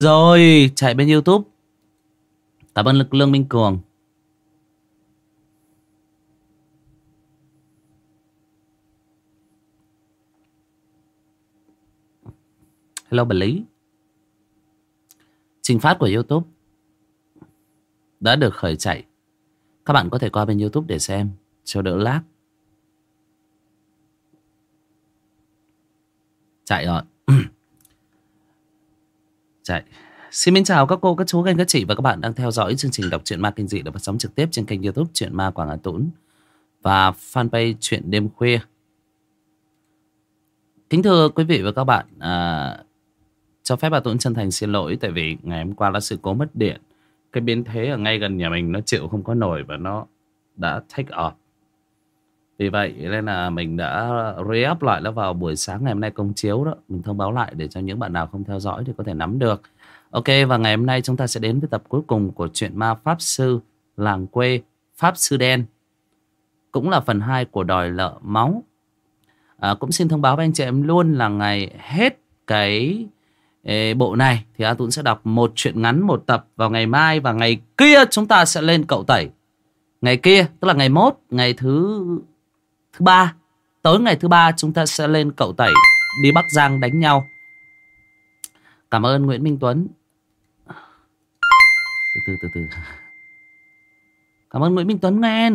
Rồi, chạy bên YouTube. Cảm ơn lực Lương Minh Cường. Hello bà Lý. Trình phát của YouTube đã được khởi chạy. Các bạn có thể qua bên YouTube để xem cho đỡ lag. Chạy rồi chạy. Xin mến chào các cô, các chú, các anh, các chị và các bạn đang theo dõi chương trình đọc truyện ma kinh dị được phát sóng trực tiếp trên kênh YouTube Truyện Ma Quảng Hà Tũng và fanpage Truyện đêm khuya. Kính thưa quý vị và các bạn, à, cho phép bà Tuấn chân thành xin lỗi tại vì ngày hôm qua là sự cố mất điện. Cái biến thế ở ngay gần nhà mình nó chịu không có nổi và nó đã take off. Vì vậy nên là mình đã re-up lại nó vào buổi sáng ngày hôm nay công chiếu đó. Mình thông báo lại để cho những bạn nào không theo dõi thì có thể nắm được. Ok và ngày hôm nay chúng ta sẽ đến với tập cuối cùng của chuyện ma Pháp Sư Làng quê Pháp Sư Đen. Cũng là phần 2 của đòi lợ máu. À, cũng xin thông báo với anh chị em luôn là ngày hết cái Ê, bộ này thì A Tuấn sẽ đọc một chuyện ngắn một tập vào ngày mai và ngày kia chúng ta sẽ lên cậu tẩy. Ngày kia tức là ngày mốt, ngày thứ thứ ba, tối ngày thứ ba chúng ta sẽ lên cậu tẩy đi Bắc Giang đánh nhau. Cảm ơn Nguyễn Minh Tuấn. Từ từ từ từ. Cảm ơn Nguyễn Minh Tuấn nghe.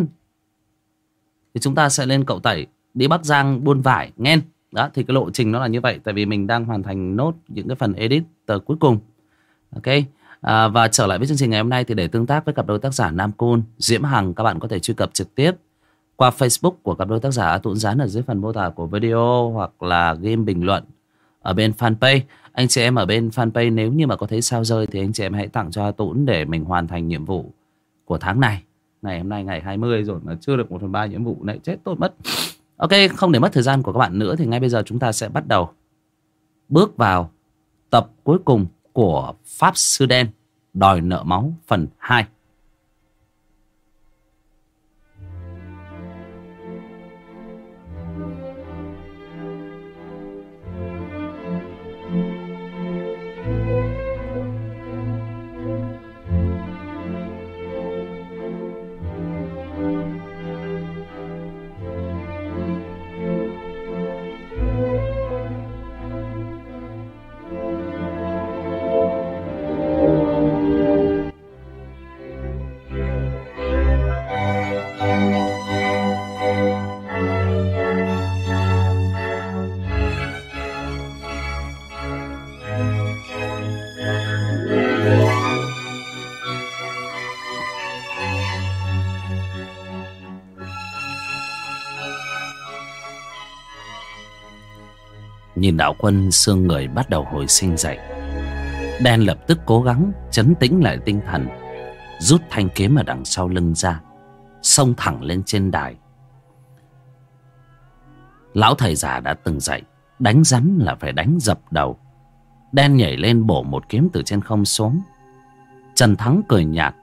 Thì chúng ta sẽ lên cậu tẩy đi Bắc Giang buôn vải nghe. Đó thì cái lộ trình nó là như vậy Tại vì mình đang hoàn thành nốt những cái phần edit tờ cuối cùng Ok à, Và trở lại với chương trình ngày hôm nay Thì để tương tác với cặp đôi tác giả Nam Côn Diễm Hằng các bạn có thể truy cập trực tiếp qua Facebook của cặp đôi tác giả Tụn dán ở dưới phần mô tả của video Hoặc là game bình luận Ở bên fanpage. Anh chị em ở bên fanpage nếu như mà có thấy sao rơi Thì anh chị em hãy tặng cho Tụn để mình hoàn thành nhiệm vụ của tháng này. Ngày hôm nay ngày 20 rồi mà chưa được 1 phần 3 nhiệm vụ này chết tôi mất. Ok, không để mất thời gian của các bạn nữa thì ngay bây giờ chúng ta sẽ bắt đầu bước vào tập cuối cùng của Pháp Sư Đen Đòi nợ máu phần 2. Nhìn đạo quân xương người bắt đầu hồi sinh dậy. Đen lập tức cố gắng chấn tĩnh lại tinh thần, Rút thanh kiếm ở đằng sau lưng ra, Xông thẳng lên trên đài. Lão thầy già đã từng dạy, Đánh rắn là phải đánh dập đầu. Đen nhảy lên bổ một kiếm từ trên không xuống. Trần Thắng cười nhạt,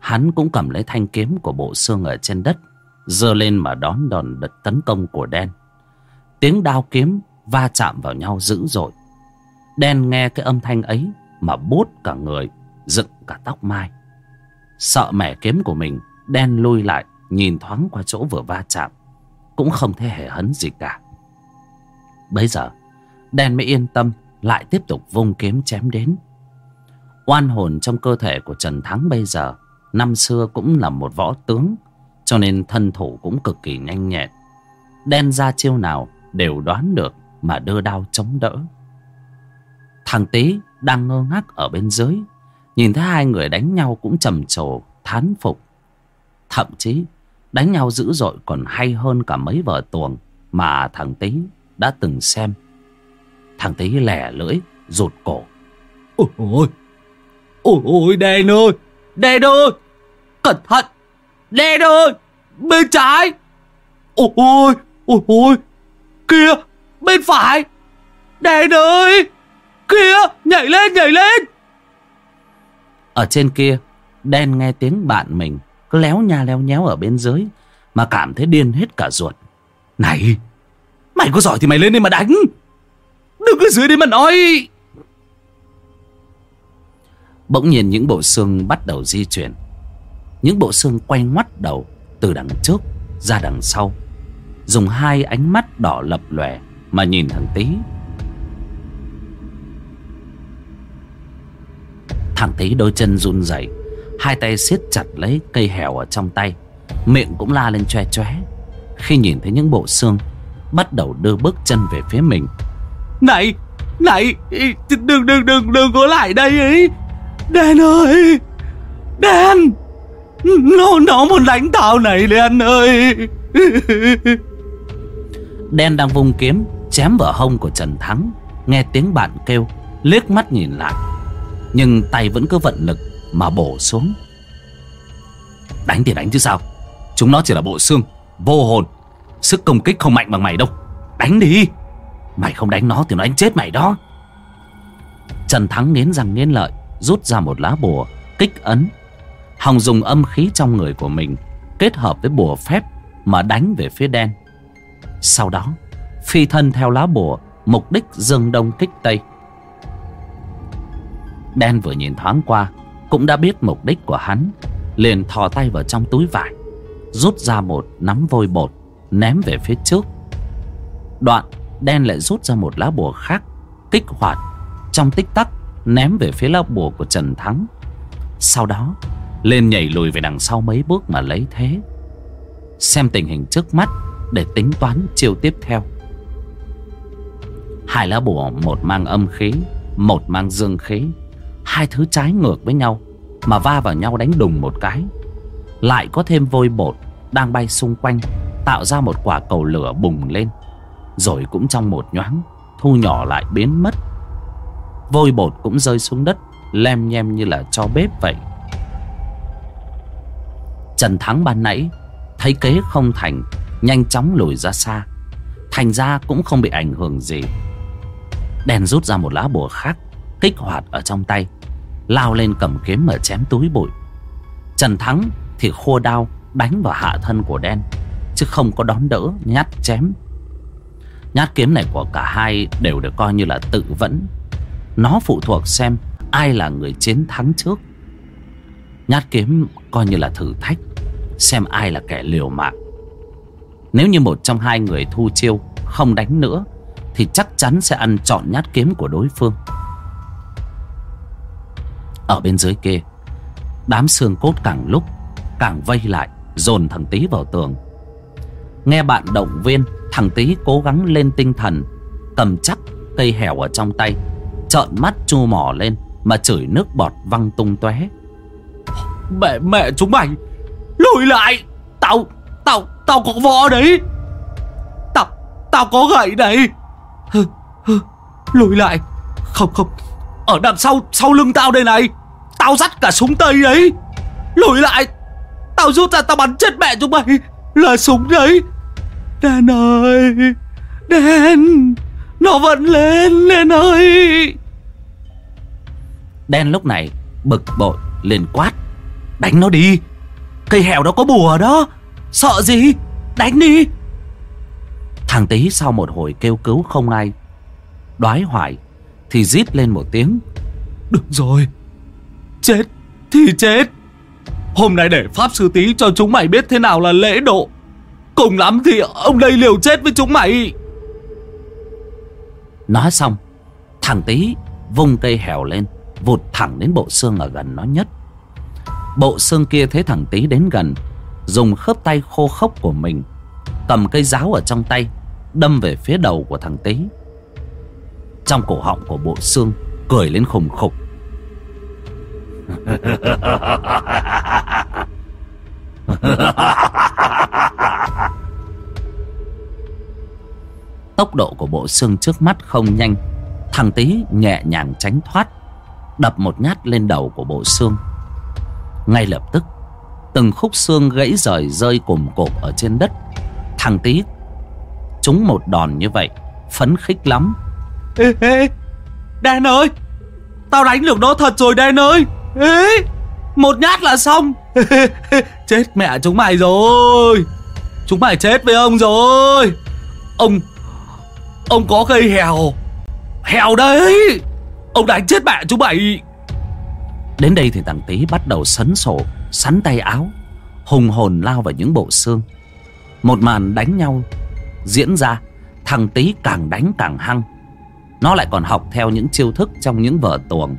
Hắn cũng cầm lấy thanh kiếm của bộ xương ở trên đất, giơ lên mà đón đòn đợt tấn công của đen. Tiếng đao kiếm va chạm vào nhau dữ dội. Đen nghe cái âm thanh ấy mà bút cả người, dựng cả tóc mai. Sợ mẻ kiếm của mình, đen lui lại, nhìn thoáng qua chỗ vừa va chạm, cũng không thể hề hấn gì cả. Bấy giờ, đen mới yên tâm, lại tiếp tục vung kiếm chém đến. Oan hồn trong cơ thể của trần thắng bây giờ, năm xưa cũng là một võ tướng, cho nên thân thủ cũng cực kỳ nhanh nhẹn. Đen ra chiêu nào đều đoán được mà đưa đao chống đỡ. Thằng Tý đang ngơ ngác ở bên dưới, nhìn thấy hai người đánh nhau cũng trầm trồ, thán phục. Thậm chí đánh nhau dữ dội còn hay hơn cả mấy vở tuồng mà thằng Tý đã từng xem. Thằng Tý lẻ lưỡi, rụt cổ. Ôi ôi, ôi ôi đen ơi, đen ơi, cẩn thận, đen ơi, bên trái. Ôi ôi, ôi ôi, kia, Bên phải. Đèn ơi. Kia nhảy lên nhảy lên. Ở trên kia, Đen nghe tiếng bạn mình Cứ léo nha léo nhéo ở bên dưới, Mà cảm thấy điên hết cả ruột. Này, Mày có giỏi thì mày lên đây mà đánh. Đừng cứ dưới đây mà nói. Bỗng nhiên những bộ xương bắt đầu di chuyển. Những bộ xương quay ngoắt đầu Từ đằng trước ra đằng sau. Dùng hai ánh mắt đỏ lập lòe. Mà nhìn thằng Tý. Thằng Tý đôi chân run rẩy Hai tay siết chặt lấy cây hẻo ở trong tay Miệng cũng la lên choe choé. Khi nhìn thấy những bộ xương Bắt đầu đưa bước chân về phía mình. Này Này Đừng đừng đừng đừng có lại đây ấy Đen ơi Đen Nó nó muốn đánh tao này Đen ơi. Đen đang vung kiếm Chém vào hông của Trần Thắng. Nghe tiếng bạn kêu, Liếc mắt nhìn lại. Nhưng tay vẫn cứ vận lực Mà bổ xuống. Đánh thì đánh chứ sao? Chúng nó chỉ là bộ xương, Vô hồn. Sức công kích không mạnh bằng mày đâu. Đánh đi. Mày không đánh nó thì nó đánh chết mày đó. Trần Thắng nghiến răng nghiến lợi, Rút ra một lá bùa, Kích ấn. Hồng dùng âm khí trong người của mình Kết hợp với bùa phép Mà đánh về phía đen. Sau đó Phi thân theo lá bùa, Mục đích dương đông kích tây. Đen vừa nhìn thoáng qua, Cũng đã biết mục đích của hắn, Liền thò tay vào trong túi vải, Rút ra một nắm vôi bột, Ném về phía trước. Đoạn, đen lại rút ra một lá bùa khác, Kích hoạt, Trong tích tắc, ném về phía lá bùa của Trần Thắng. Sau đó Lên nhảy lùi về đằng sau mấy bước mà lấy thế. Xem tình hình trước mắt Để tính toán chiêu tiếp theo. Hai lá bùa, Một mang âm khí, Một mang dương khí. Hai thứ trái ngược với nhau, Mà va vào nhau đánh đùng một cái. Lại có thêm vôi bột Đang bay xung quanh, Tạo ra một quả cầu lửa bùng lên. Rồi cũng trong một nhoáng, Thu nhỏ lại biến mất. Vôi bột cũng rơi xuống đất, Lem nhem như là cho bếp vậy. Trần Thắng ban nãy, Thấy kế không thành, Nhanh chóng lùi ra xa. Thành ra cũng không bị ảnh hưởng gì. Đen rút ra một lá bùa khác, Kích hoạt ở trong tay, Lao lên cầm kiếm mà chém túi bụi. Trần Thắng thì khua đao Đánh vào hạ thân của đen, Chứ không có đón đỡ, nhát chém. Nhát kiếm này của cả hai Đều được coi như là tự vẫn. Nó phụ thuộc xem Ai là người chiến thắng trước. Nhát kiếm coi như là thử thách, Xem ai là kẻ liều mạng. Nếu như một trong hai người thu chiêu, Không đánh nữa thì chắc chắn sẽ ăn trọn nhát kiếm của đối phương. Ở bên dưới kia, Đám xương cốt càng lúc Càng vây lại, Dồn thằng Tý vào tường. Nghe bạn động viên, Thằng Tý cố gắng lên tinh thần, Cầm chắc cây hẻo ở trong tay, Trợn mắt chu mỏ lên Mà chửi nước bọt văng tung tóe. Mẹ mẹ chúng mày, Lùi lại! Tao Tao Tao có võ đấy! Tao Tao có gậy đấy! Lùi lại. Không không. Ở đằng sau Sau lưng tao đây này, Tao dắt cả súng tây đấy Lùi lại. Tao rút ra tao bắn chết mẹ chúng mày. Là súng đấy. Đen ơi, Đen. Nó vẫn lên, Đen ơi. Đen lúc này bực bội, liền quát. Đánh nó đi. Cây hẻo đó có bùa đó. Sợ gì? Đánh đi. Thằng tí sau một hồi kêu cứu không ai. Đoái hoài Thì rít lên một tiếng. Được rồi. Chết thì chết. Hôm nay để Pháp Sư Tí cho chúng mày biết thế nào là lễ độ. Cùng lắm thì ông đây liều chết với chúng mày. Nói xong Thằng tí vung cây hẻo lên Vụt thẳng đến bộ xương ở gần nó nhất. Bộ xương kia thấy thằng tí đến gần Dùng khớp tay khô khốc của mình Cầm cây giáo ở trong tay Đâm về phía đầu của thằng Tý Trong cổ họng của bộ xương Cười lên khùng khục. Tốc độ của bộ xương trước mắt không nhanh. Thằng Tý nhẹ nhàng tránh thoát, Đập một nhát lên đầu của bộ xương. Ngay lập tức, Từng khúc xương gãy rời rơi cùng cộp ở trên đất. Thằng Tý Chúng một đòn như vậy Phấn khích lắm. Ê ê Đen ơi Tao đánh được nó thật rồi Đen ơi. Ê. Một nhát là xong. Chết mẹ chúng mày rồi. Chúng mày chết với ông rồi. Ông Ông có cây hèo. Hèo đấy. Ông đánh chết mẹ chúng mày. Đến đây thì thằng Tý bắt đầu sấn sổ Sắn tay áo Hùng hồn lao vào những bộ xương. Một màn đánh nhau diễn ra, Thằng Tý càng đánh càng hăng. Nó lại còn học theo những chiêu thức trong những vở tuồng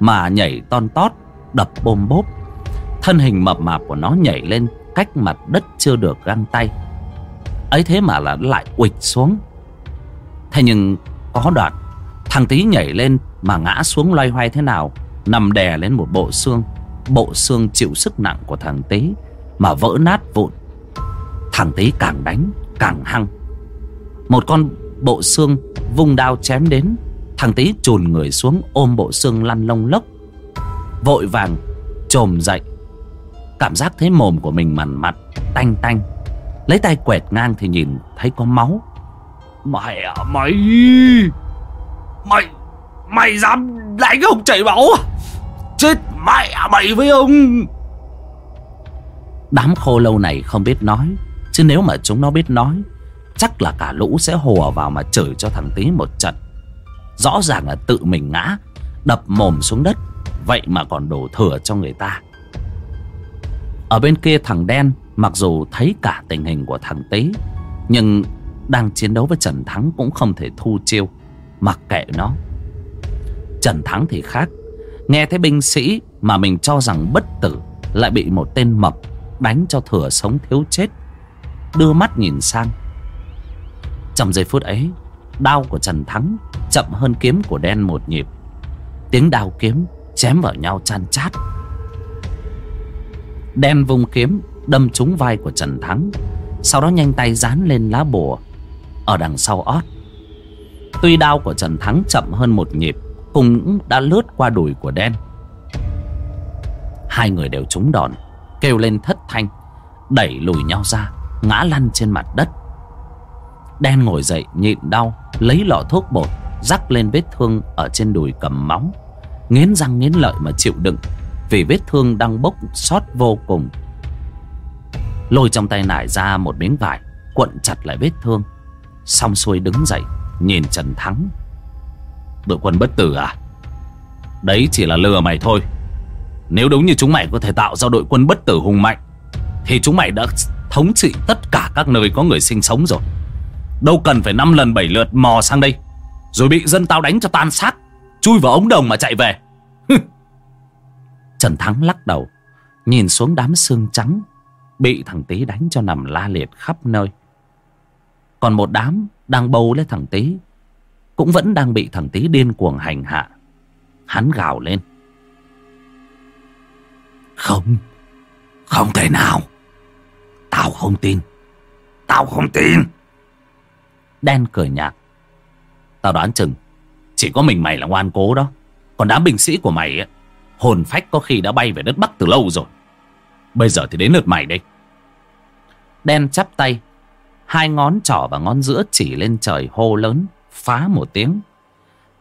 Mà nhảy ton tót, Đập bôm bốp. Thân hình mập mạp của nó nhảy lên Cách mặt đất chưa được găng tay. Ấy thế mà là lại uịch xuống. Thế nhưng có đoạn, thằng tí nhảy lên mà ngã xuống loay hoay thế nào, nằm đè lên một bộ xương. Bộ xương chịu sức nặng của thằng tí mà vỡ nát vụn. Thằng tí càng đánh càng hăng một con bộ xương vung đao chém đến. Thằng tí chùn người xuống ôm bộ xương lăn lông lốc. Vội vàng trồm dậy. Cảm giác thấy mồm của mình mằn mặt tanh tanh. Lấy tay quẹt ngang thì nhìn thấy có máu. Mày à mày Mày Mày dám đánh ông chảy máu à? Chết mẹ à mày với ông. Đám khô lâu này không biết nói Chứ nếu mà chúng nó biết nói Chắc là cả lũ sẽ hùa vào mà chửi cho thằng tí một trận. Rõ ràng là tự mình ngã, Đập mồm xuống đất, Vậy mà còn đổ thừa cho người ta. Ở bên kia thằng đen, Mặc dù thấy cả tình hình của thằng Tý, Nhưng đang chiến đấu với Trần Thắng cũng không thể thu chiêu, Mặc kệ nó. Trần Thắng thì khác, Nghe thấy binh sĩ mà mình cho rằng bất tử Lại bị một tên mập đánh cho thừa sống thiếu chết, Đưa mắt nhìn sang. Trong giây phút ấy, Đao của Trần Thắng chậm hơn kiếm của đen một nhịp. Tiếng đao kiếm chém vào nhau chan chát. Đen vung kiếm đâm trúng vai của Trần Thắng, Sau đó nhanh tay dán lên lá bùa. Ở đằng sau ót, Tuy đao của Trần Thắng chậm hơn một nhịp, Cũng đã lướt qua đùi của đen. Hai người đều trúng đòn, Kêu lên thất thanh, Đẩy lùi nhau ra, Ngã lăn trên mặt đất. Đen ngồi dậy nhịn đau Lấy lọ thuốc bột Rắc lên vết thương ở trên đùi cầm móng, Nghiến răng nghiến lợi mà chịu đựng Vì vết thương đang bốc sót vô cùng. Lôi trong tay nải ra một miếng vải Cuộn chặt lại vết thương. Xong xuôi đứng dậy Nhìn Trần Thắng. Đội quân bất tử à? Đấy chỉ là lừa mày thôi. Nếu đúng như chúng mày có thể tạo ra đội quân bất tử hùng mạnh Thì chúng mày đã thống trị tất cả các nơi có người sinh sống rồi. Đâu cần phải năm lần bảy lượt mò sang đây. Rồi bị dân tao đánh cho tan xác Chui vào ống đồng mà chạy về. Trần Thắng lắc đầu Nhìn xuống đám xương trắng Bị thằng Tý đánh cho nằm la liệt khắp nơi. Còn một đám đang bầu lấy thằng Tý Cũng vẫn đang bị thằng Tý điên cuồng hành hạ. Hắn gào lên. Không Không thể nào. Tao không tin. Tao không tin Đen cười nhạt. Tao đoán chừng Chỉ có mình mày là ngoan cố đó. Còn đám binh sĩ của mày ấy, Hồn phách có khi đã bay về đất Bắc từ lâu rồi. Bây giờ thì đến lượt mày đây. Đen chắp tay Hai ngón trỏ và ngón giữa chỉ lên trời hô lớn Phá một tiếng.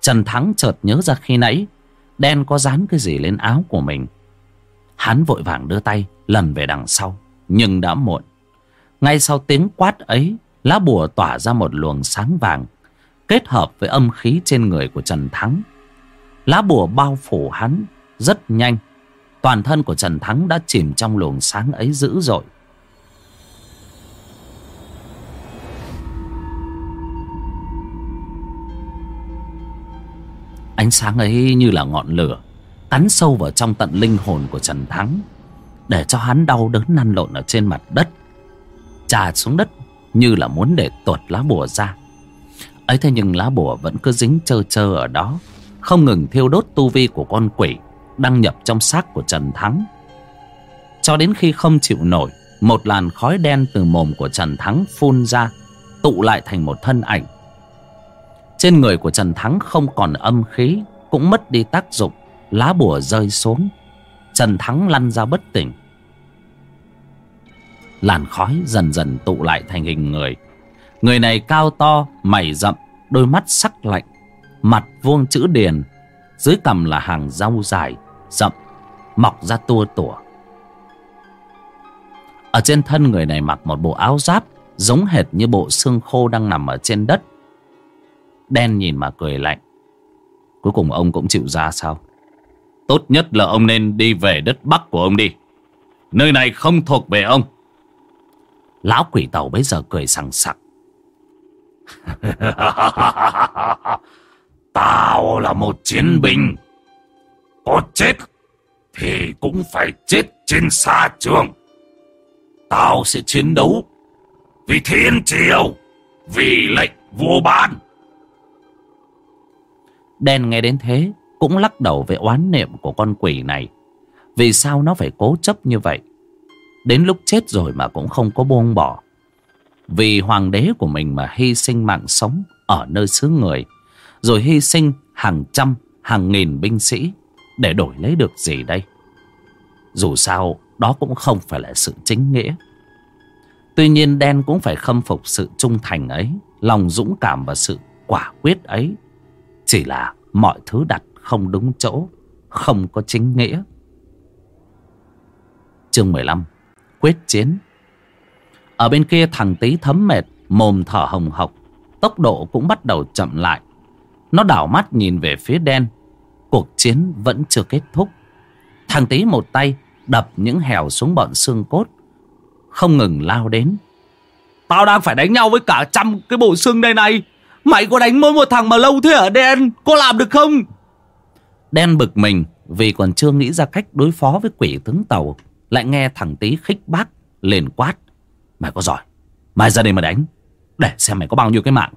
Trần Thắng chợt nhớ ra khi nãy Đen có dán cái gì lên áo của mình. Hắn vội vàng đưa tay Lần về đằng sau Nhưng đã muộn. Ngay sau tiếng quát ấy Lá bùa tỏa ra một luồng sáng vàng, Kết hợp với âm khí trên người của Trần Thắng. Lá bùa bao phủ hắn Rất nhanh. Toàn thân của Trần Thắng đã chìm trong luồng sáng ấy dữ dội. Ánh sáng ấy như là ngọn lửa Cắn sâu vào trong tận linh hồn của Trần Thắng, Để cho hắn đau đớn năn lộn ở trên mặt đất, Trà xuống đất như là muốn để tuột lá bùa ra. Ấy thế nhưng lá bùa vẫn cứ dính trơ trơ ở đó, Không ngừng thiêu đốt tu vi của con quỷ Đăng nhập trong xác của Trần Thắng. Cho đến khi không chịu nổi, Một làn khói đen từ mồm của Trần Thắng phun ra, Tụ lại thành một thân ảnh. Trên người của Trần Thắng không còn âm khí, Cũng mất đi tác dụng, Lá bùa rơi xuống. Trần Thắng lăn ra bất tỉnh. Làn khói dần dần tụ lại thành hình người. Người này cao to, mày rậm, đôi mắt sắc lạnh Mặt vuông chữ điền Dưới cằm là hàng rau dài, rậm Mọc ra tua tủa. Ở trên thân người này mặc một bộ áo giáp Giống hệt như bộ xương khô đang nằm ở trên đất. Đen nhìn mà cười lạnh. Cuối cùng ông cũng chịu ra sao? Tốt nhất là ông nên đi về đất Bắc của ông đi. Nơi này không thuộc về ông. Lão quỷ tàu bây giờ cười sằng sặc. Tao là một chiến binh. Có chết thì cũng phải chết trên xa trường. Tao sẽ chiến đấu vì thiên triều, vì lệnh vua ban. Đen nghe đến thế cũng lắc đầu về oán niệm của con quỷ này. Vì sao nó phải cố chấp như vậy? Đến lúc chết rồi mà cũng không có buông bỏ. Vì hoàng đế của mình mà hy sinh mạng sống ở nơi xứ người. Rồi hy sinh hàng trăm, hàng nghìn binh sĩ để đổi lấy được gì đây? Dù sao, đó cũng không phải là sự chính nghĩa. Tuy nhiên đen cũng phải khâm phục sự trung thành ấy, lòng dũng cảm và sự quả quyết ấy. Chỉ là mọi thứ đặt không đúng chỗ, không có chính nghĩa. Chương 15 Quyết chiến Ở bên kia thằng tí thấm mệt, mồm thở hồng hộc, tốc độ cũng bắt đầu chậm lại. Nó đảo mắt nhìn về phía đen, cuộc chiến vẫn chưa kết thúc. Thằng tí một tay đập những hèo xuống bọn xương cốt, không ngừng lao đến. Tao đang phải đánh nhau với cả trăm cái bộ xương đây này. Mày có đánh mỗi một thằng mà lâu thế ở đen, có làm được không? Đen bực mình vì còn chưa nghĩ ra cách đối phó với quỷ tướng tàu. Lại nghe thằng tí khích bác, lên quát. Mày có giỏi, mày ra đây mà đánh, để xem mày có bao nhiêu cái mạng.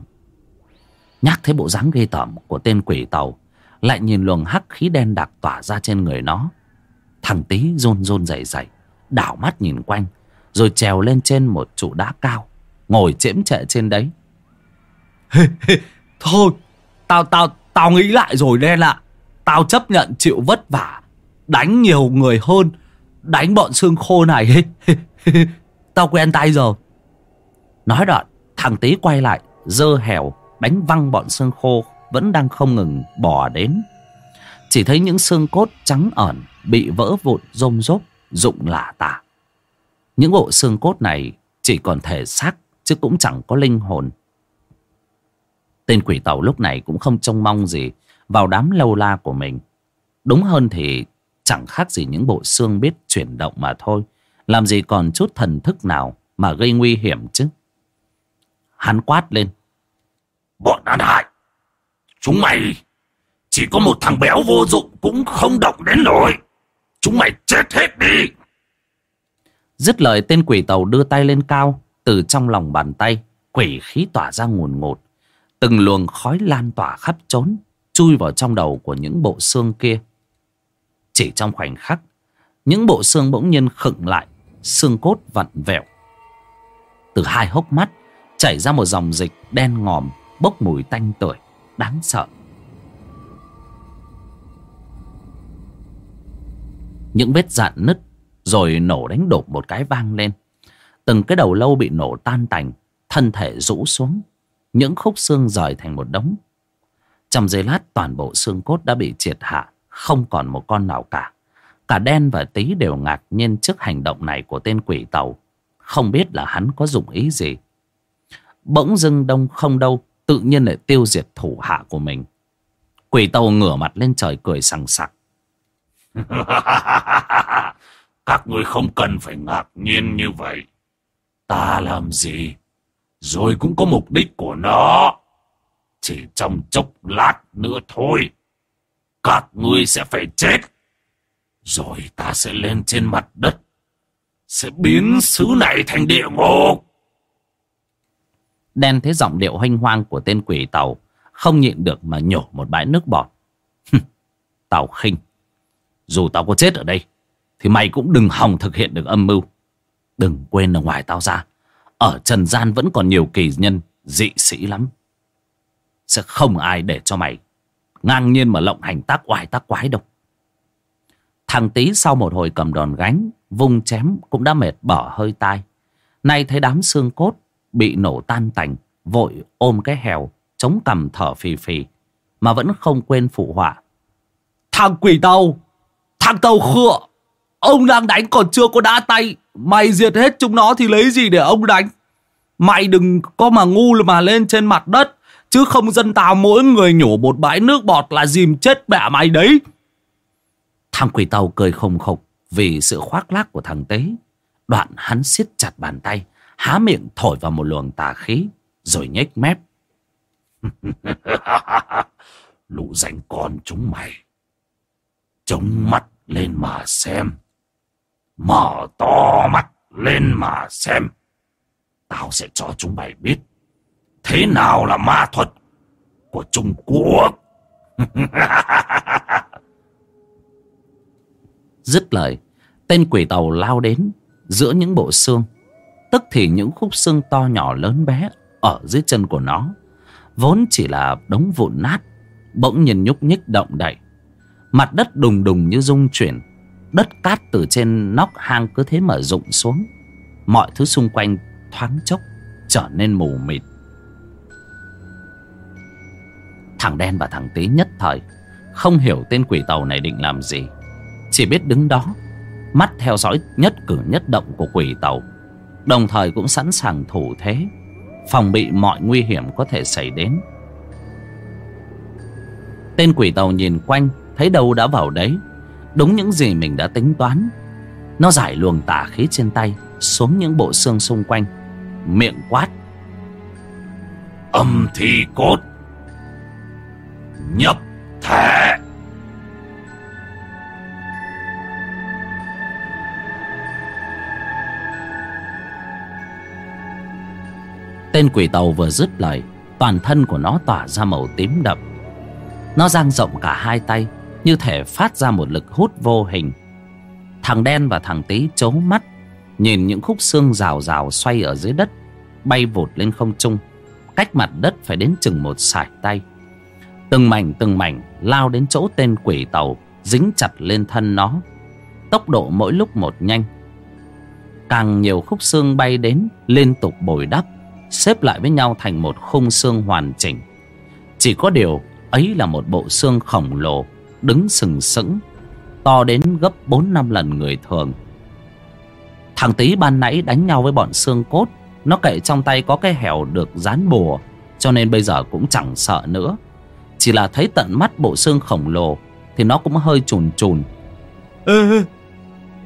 Nhắc thấy bộ dáng ghê tởm của tên quỷ tàu, lại nhìn luồng hắc khí đen đặc tỏa ra trên người nó. Thằng tí rôn rôn dày dày, đảo mắt nhìn quanh, rồi trèo lên trên một trụ đá cao, ngồi chễm chệ trên đấy. Thôi, tao tao tao nghĩ lại rồi đen ạ. Tao chấp nhận chịu vất vả, đánh nhiều người hơn, đánh bọn xương khô này. tao quen tay rồi. Nói đoạn, thằng tí quay lại, dơ hèo, đánh văng bọn xương khô vẫn đang không ngừng bỏ đến. Chỉ thấy những xương cốt trắng ẩn bị vỡ vụn rôm rốp, rụng lả tả. Những bộ xương cốt này chỉ còn thể xác chứ cũng chẳng có linh hồn. Tên quỷ tàu lúc này cũng không trông mong gì vào đám lâu la của mình. Đúng hơn thì chẳng khác gì những bộ xương biết chuyển động mà thôi. Làm gì còn chút thần thức nào mà gây nguy hiểm chứ. Hắn quát lên. Bọn ăn hại. Chúng mày chỉ có một thằng béo vô dụng cũng không động đến nổi. Chúng mày chết hết đi. Dứt lời tên quỷ tàu đưa tay lên cao. Từ trong lòng bàn tay, quỷ khí tỏa ra nguồn ngột. Từng luồng khói lan tỏa khắp trốn, chui vào trong đầu của những bộ xương kia. Chỉ trong khoảnh khắc, những bộ xương bỗng nhiên khựng lại, xương cốt vặn vẹo. Từ hai hốc mắt, chảy ra một dòng dịch đen ngòm, bốc mùi tanh tưởi, đáng sợ. Những vết dạn nứt rồi nổ đánh đột một cái vang lên. Từng cái đầu lâu bị nổ tan tành, thân thể rũ xuống, những khúc xương rời thành một đống. Trong giây lát toàn bộ xương cốt đã bị triệt hạ, không còn một con nào cả. Cả đen và tí đều ngạc nhiên trước hành động này của tên quỷ tàu. Không biết là hắn có dụng ý gì. Bỗng dưng đông không đâu, tự nhiên lại tiêu diệt thủ hạ của mình. Quỷ tàu ngửa mặt lên trời cười sằng sặc. Các người không cần phải ngạc nhiên như vậy. Ta làm gì? Rồi cũng có mục đích của nó. Chỉ trong chốc lát nữa thôi. Các ngươi sẽ phải chết. Rồi ta sẽ lên trên mặt đất. Sẽ biến xứ này thành địa ngục. Đen thấy giọng điệu hoanh hoang của tên quỷ tàu. Không nhịn được mà nhổ một bãi nước bọt. tàu khinh. Dù tao có chết ở đây. Thì mày cũng đừng hòng thực hiện được âm mưu. Đừng quên ở ngoài tao ra. Ở trần gian vẫn còn nhiều kỳ nhân, dị sĩ lắm. Sẽ không ai để cho mày ngang nhiên mà lộng hành tác oai tác quái đâu. Thằng tí sau một hồi cầm đòn gánh, vung chém cũng đã mệt bỏ hơi tai. Nay thấy đám xương cốt bị nổ tan tành, vội ôm cái hèo, chống cằm thở phì phì, mà vẫn không quên phụ họa. Thằng quỷ tàu, thằng tàu khựa, ông đang đánh còn chưa có đá tay, mày diệt hết chúng nó thì lấy gì để ông đánh. Mày đừng có mà ngu mà lên trên mặt đất, chứ không dân tao mỗi người nhổ một bãi nước bọt là dìm chết mẹ mày đấy. Thằng quỷ tàu cười khùng khục vì sự khoác lác của thằng Tế. Đoạn hắn siết chặt bàn tay, há miệng thổi vào một luồng tà khí, rồi nhếch mép. Lũ danh con chúng mày. Chống mắt lên mà xem. Mở to mắt lên mà xem. Tao sẽ cho chúng mày biết thế nào là ma thuật của Trung Quốc. Dứt lời, tên quỷ tàu lao đến giữa những bộ xương. Tức thì những khúc xương to nhỏ lớn bé ở dưới chân của nó. Vốn chỉ là đống vụn nát, bỗng nhìn nhúc nhích động đậy. Mặt đất đùng đùng như rung chuyển. Đất cát từ trên nóc hang cứ thế mở rụng xuống. Mọi thứ xung quanh thoáng chốc trở nên mù mịt. Thằng đen và thằng tí nhất thời. Không hiểu tên quỷ tàu này định làm gì. Chỉ biết đứng đó, Mắt theo dõi nhất cử nhất động của quỷ tàu. Đồng thời cũng sẵn sàng thủ thế, Phòng bị mọi nguy hiểm có thể xảy đến. Tên quỷ tàu nhìn quanh, Thấy đâu đã vào đấy. Đúng những gì mình đã tính toán. Nó giải luồng tà khí trên tay, Xuống những bộ xương xung quanh. Miệng quát. Âm thi cốt nhập thể. Tên quỷ tàu vừa dứt lời, Toàn thân của nó tỏa ra màu tím đậm. Nó dang rộng cả hai tay, Như thể phát ra một lực hút vô hình. Thằng đen và thằng tí chố mắt, Nhìn những khúc xương rào rào xoay ở dưới đất, Bay vụt lên không trung, Cách mặt đất phải đến chừng một sải tay. Từng mảnh từng mảnh lao đến chỗ tên quỷ tàu, Dính chặt lên thân nó. Tốc độ mỗi lúc một nhanh. Càng nhiều khúc xương bay đến, Liên tục bồi đắp, Xếp lại với nhau thành một khung xương hoàn chỉnh. Chỉ có điều, Ấy là một bộ xương khổng lồ, Đứng sừng sững, To đến gấp 4 năm lần người thường. Thằng tí ban nãy đánh nhau với bọn xương cốt, Nó kệ trong tay có cái hẻo được dán bùa, Cho nên bây giờ cũng chẳng sợ nữa chỉ là thấy tận mắt bộ xương khổng lồ Thì nó cũng hơi chùn chùn. Ê,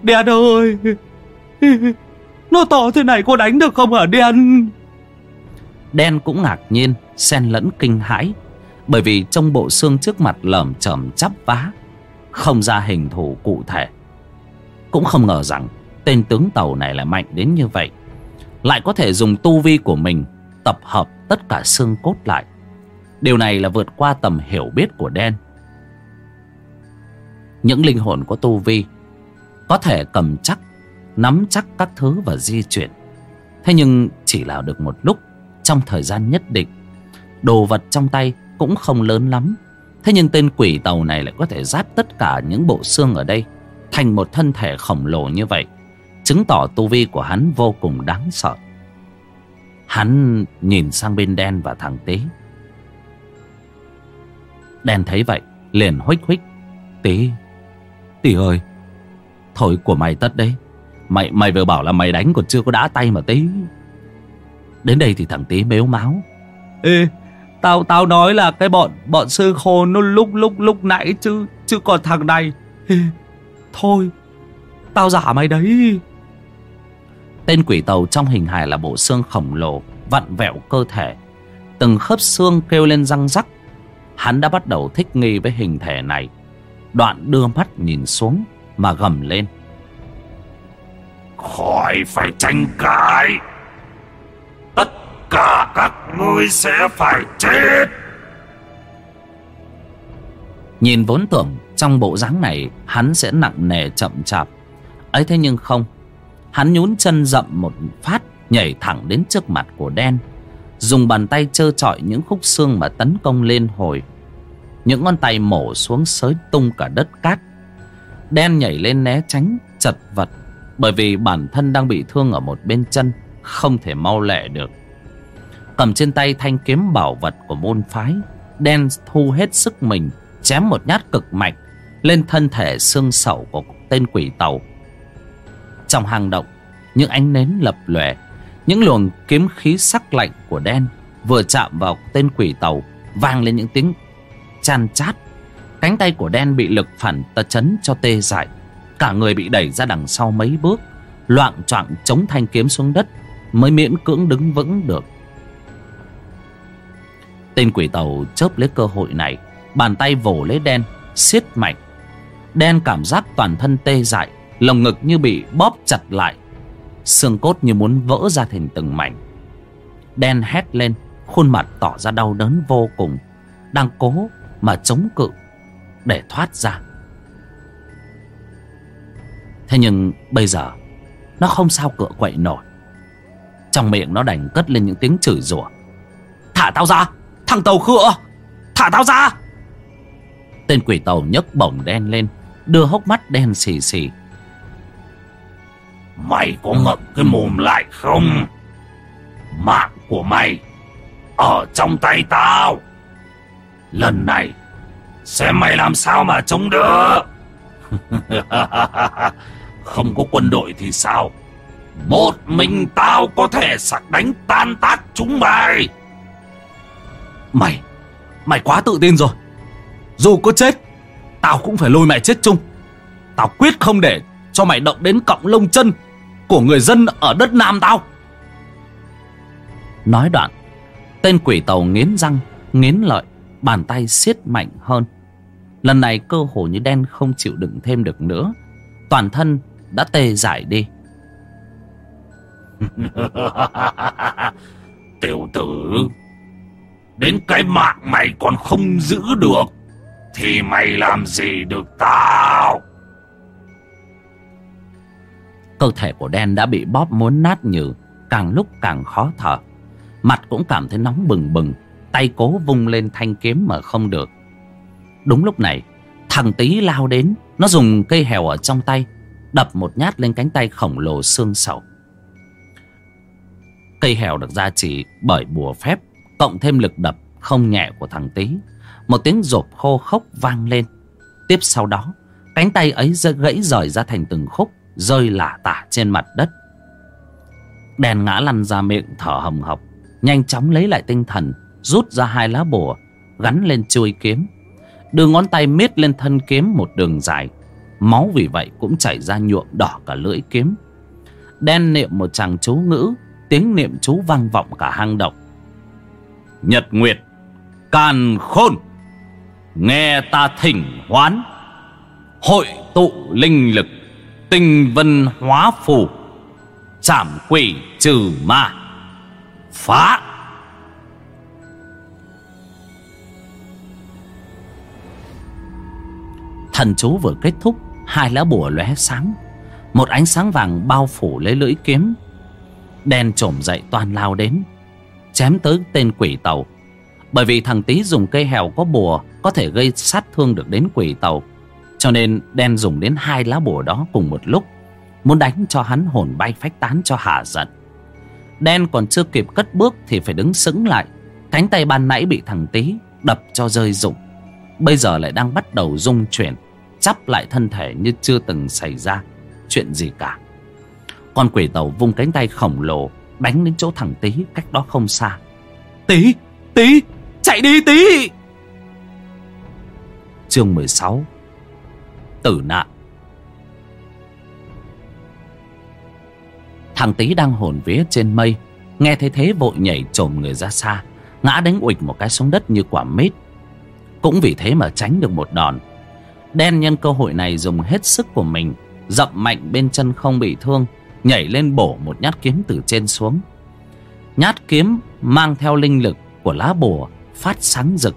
Đen ơi. Nó to thế này có đánh được không hả Đen Đen cũng ngạc nhiên Xen lẫn kinh hãi Bởi vì trong bộ xương trước mặt lởm chởm chắp vá Không ra hình thù cụ thể. Cũng không ngờ rằng Tên tướng tàu này lại mạnh đến như vậy. Lại có thể dùng tu vi của mình Tập hợp tất cả xương cốt lại Điều này là vượt qua tầm hiểu biết của đen Những linh hồn có tu vi Có thể cầm chắc, Nắm chắc các thứ và di chuyển. Thế nhưng chỉ là được một lúc, Trong thời gian nhất định, Đồ vật trong tay cũng không lớn lắm. Thế nhưng tên quỷ tàu này lại có thể giáp tất cả những bộ xương ở đây Thành một thân thể khổng lồ như vậy, Chứng tỏ tu vi của hắn vô cùng đáng sợ. Hắn nhìn sang bên đen và thằng tế. Đen thấy vậy liền huých huých. Tí Tí ơi Thôi của mày tất đấy. Mày mày vừa bảo là mày đánh còn chưa có đá tay mà tí Đến đây thì thằng tí mếu máu. Ê Tao tao nói là cái bọn bọn sư khô nó lúc lúc lúc nãy chứ chứ còn thằng này. Ê, Thôi Tao giả mày đấy. Tên quỷ tàu trong hình hài là bộ xương khổng lồ Vặn vẹo cơ thể. Từng khớp xương kêu lên răng rắc. Hắn đã bắt đầu thích nghi với hình thể này. Đoạn đưa mắt nhìn xuống Mà gầm lên. Khỏi phải tranh cãi. Tất cả các ngươi sẽ phải chết. Nhìn vốn tưởng trong bộ dáng này Hắn sẽ nặng nề chậm chạp. Ấy thế nhưng không. Hắn nhún chân dậm một phát Nhảy thẳng đến trước mặt của đen Dùng bàn tay trơ trọi những khúc xương mà tấn công lên hồi. Những ngón tay mổ xuống sới tung cả đất cát. Đen nhảy lên né tránh chật vật, Bởi vì bản thân đang bị thương ở một bên chân, Không thể mau lẹ được. Cầm trên tay thanh kiếm bảo vật của môn phái, Đen thu hết sức mình, Chém một nhát cực mạnh Lên thân thể xương sẩu của tên quỷ tàu. Trong hang động, Những ánh nến lập lòe những luồng kiếm khí sắc lạnh của đen vừa chạm vào tên quỷ tàu, vang lên những tiếng chan chát. Cánh tay của đen bị lực phản ta chấn cho tê dại. Cả người bị đẩy ra đằng sau mấy bước, Loạn choạng chống thanh kiếm xuống đất Mới miễn cưỡng đứng vững được. Tên quỷ tàu chớp lấy cơ hội này, Bàn tay vồ lấy đen, siết mạnh. Đen cảm giác toàn thân tê dại, Lồng ngực như bị bóp chặt lại. Xương cốt như muốn vỡ ra thành từng mảnh. Đen hét lên, Khuôn mặt tỏ ra đau đớn vô cùng, Đang cố mà chống cự Để thoát ra. Thế nhưng bây giờ, Nó không sao cựa quậy nổi. Trong miệng nó đành cất lên những tiếng chửi rủa. Thả tao ra! Thằng tàu khựa! Thả tao ra! Tên quỷ tàu nhấc bổng đen lên, Đưa hốc mắt đen xì xì. Mày có ngậm cái mồm lại không? Mạng của mày Ở trong tay tao. Lần này Xem mày làm sao mà chống đỡ Không có quân đội thì sao? Một mình tao có thể sạc đánh tan tác chúng mày. Mày Mày quá tự tin rồi. Dù có chết, Tao cũng phải lôi mày chết chung. Tao quyết không để cho mày động đến cọng lông chân. Của người dân ở đất Nam tao. Nói đoạn, Tên quỷ tàu nghiến răng, Nghiến lợi, Bàn tay siết mạnh hơn. Lần này cơ hồ như đen không chịu đựng thêm được nữa. Toàn thân đã tê dại đi. Tiểu tử, Đến cái mạng mày còn không giữ được, Thì mày làm gì được tao? Cơ thể của đen đã bị bóp muốn nát nhừ, Càng lúc càng khó thở. Mặt cũng cảm thấy nóng bừng bừng, Tay cố vung lên thanh kiếm mà không được. Đúng lúc này, Thằng tí lao đến, Nó dùng cây hèo ở trong tay, Đập một nhát lên cánh tay khổng lồ xương sầu Cây hèo được gia trì bởi bùa phép, Cộng thêm lực đập không nhẹ của thằng tí Một tiếng rộp khô khốc vang lên. Tiếp sau đó, Cánh tay ấy gãy rời ra thành từng khúc. Rơi lả tả trên mặt đất. Đèn ngã lăn ra miệng thở hồng hộc, Nhanh chóng lấy lại tinh thần, Rút ra hai lá bùa, Gắn lên chuôi kiếm. Đưa ngón tay miết lên thân kiếm một đường dài, Máu vì vậy cũng chảy ra nhuộm đỏ cả lưỡi kiếm. Đen niệm một chàng chú ngữ, Tiếng niệm chú vang vọng cả hang động. Nhật Nguyệt, Càn khôn, Nghe ta thỉnh hoán, Hội tụ linh lực. Tinh vân hóa phù Chảm quỷ trừ ma. Phá. Thần chú vừa kết thúc, Hai lá bùa lóe sáng. Một ánh sáng vàng bao phủ lấy lưỡi kiếm. Đen trổm dậy toàn lao đến, Chém tới tên quỷ tàu. Bởi vì thằng tí dùng cây hèo có bùa Có thể gây sát thương được đến quỷ tàu. Cho nên đen dùng đến hai lá bùa đó cùng một lúc, Muốn đánh cho hắn hồn bay phách tán cho hạ giận. Đen còn chưa kịp cất bước Thì phải đứng sững lại, Cánh tay ban nãy bị thằng tí Đập cho rơi rụng. Bây giờ lại đang bắt đầu rung chuyển, chắp lại thân thể như chưa từng xảy ra chuyện gì cả. Con quỷ tàu vung cánh tay khổng lồ, đánh đến chỗ thằng tí cách đó không xa. Tí tí chạy đi tí chương 16 tử nạn. Thằng tí đang hồn vía trên mây, nghe thấy thế vội nhảy trồm người ra xa, ngã đánh uịch một cái xuống đất như quả mít. Cũng vì thế mà tránh được một đòn. Đen nhân cơ hội này dùng hết sức của mình, Dậm mạnh bên chân không bị thương, Nhảy lên bổ một nhát kiếm từ trên xuống. Nhát kiếm mang theo linh lực của lá bùa Phát sáng rực,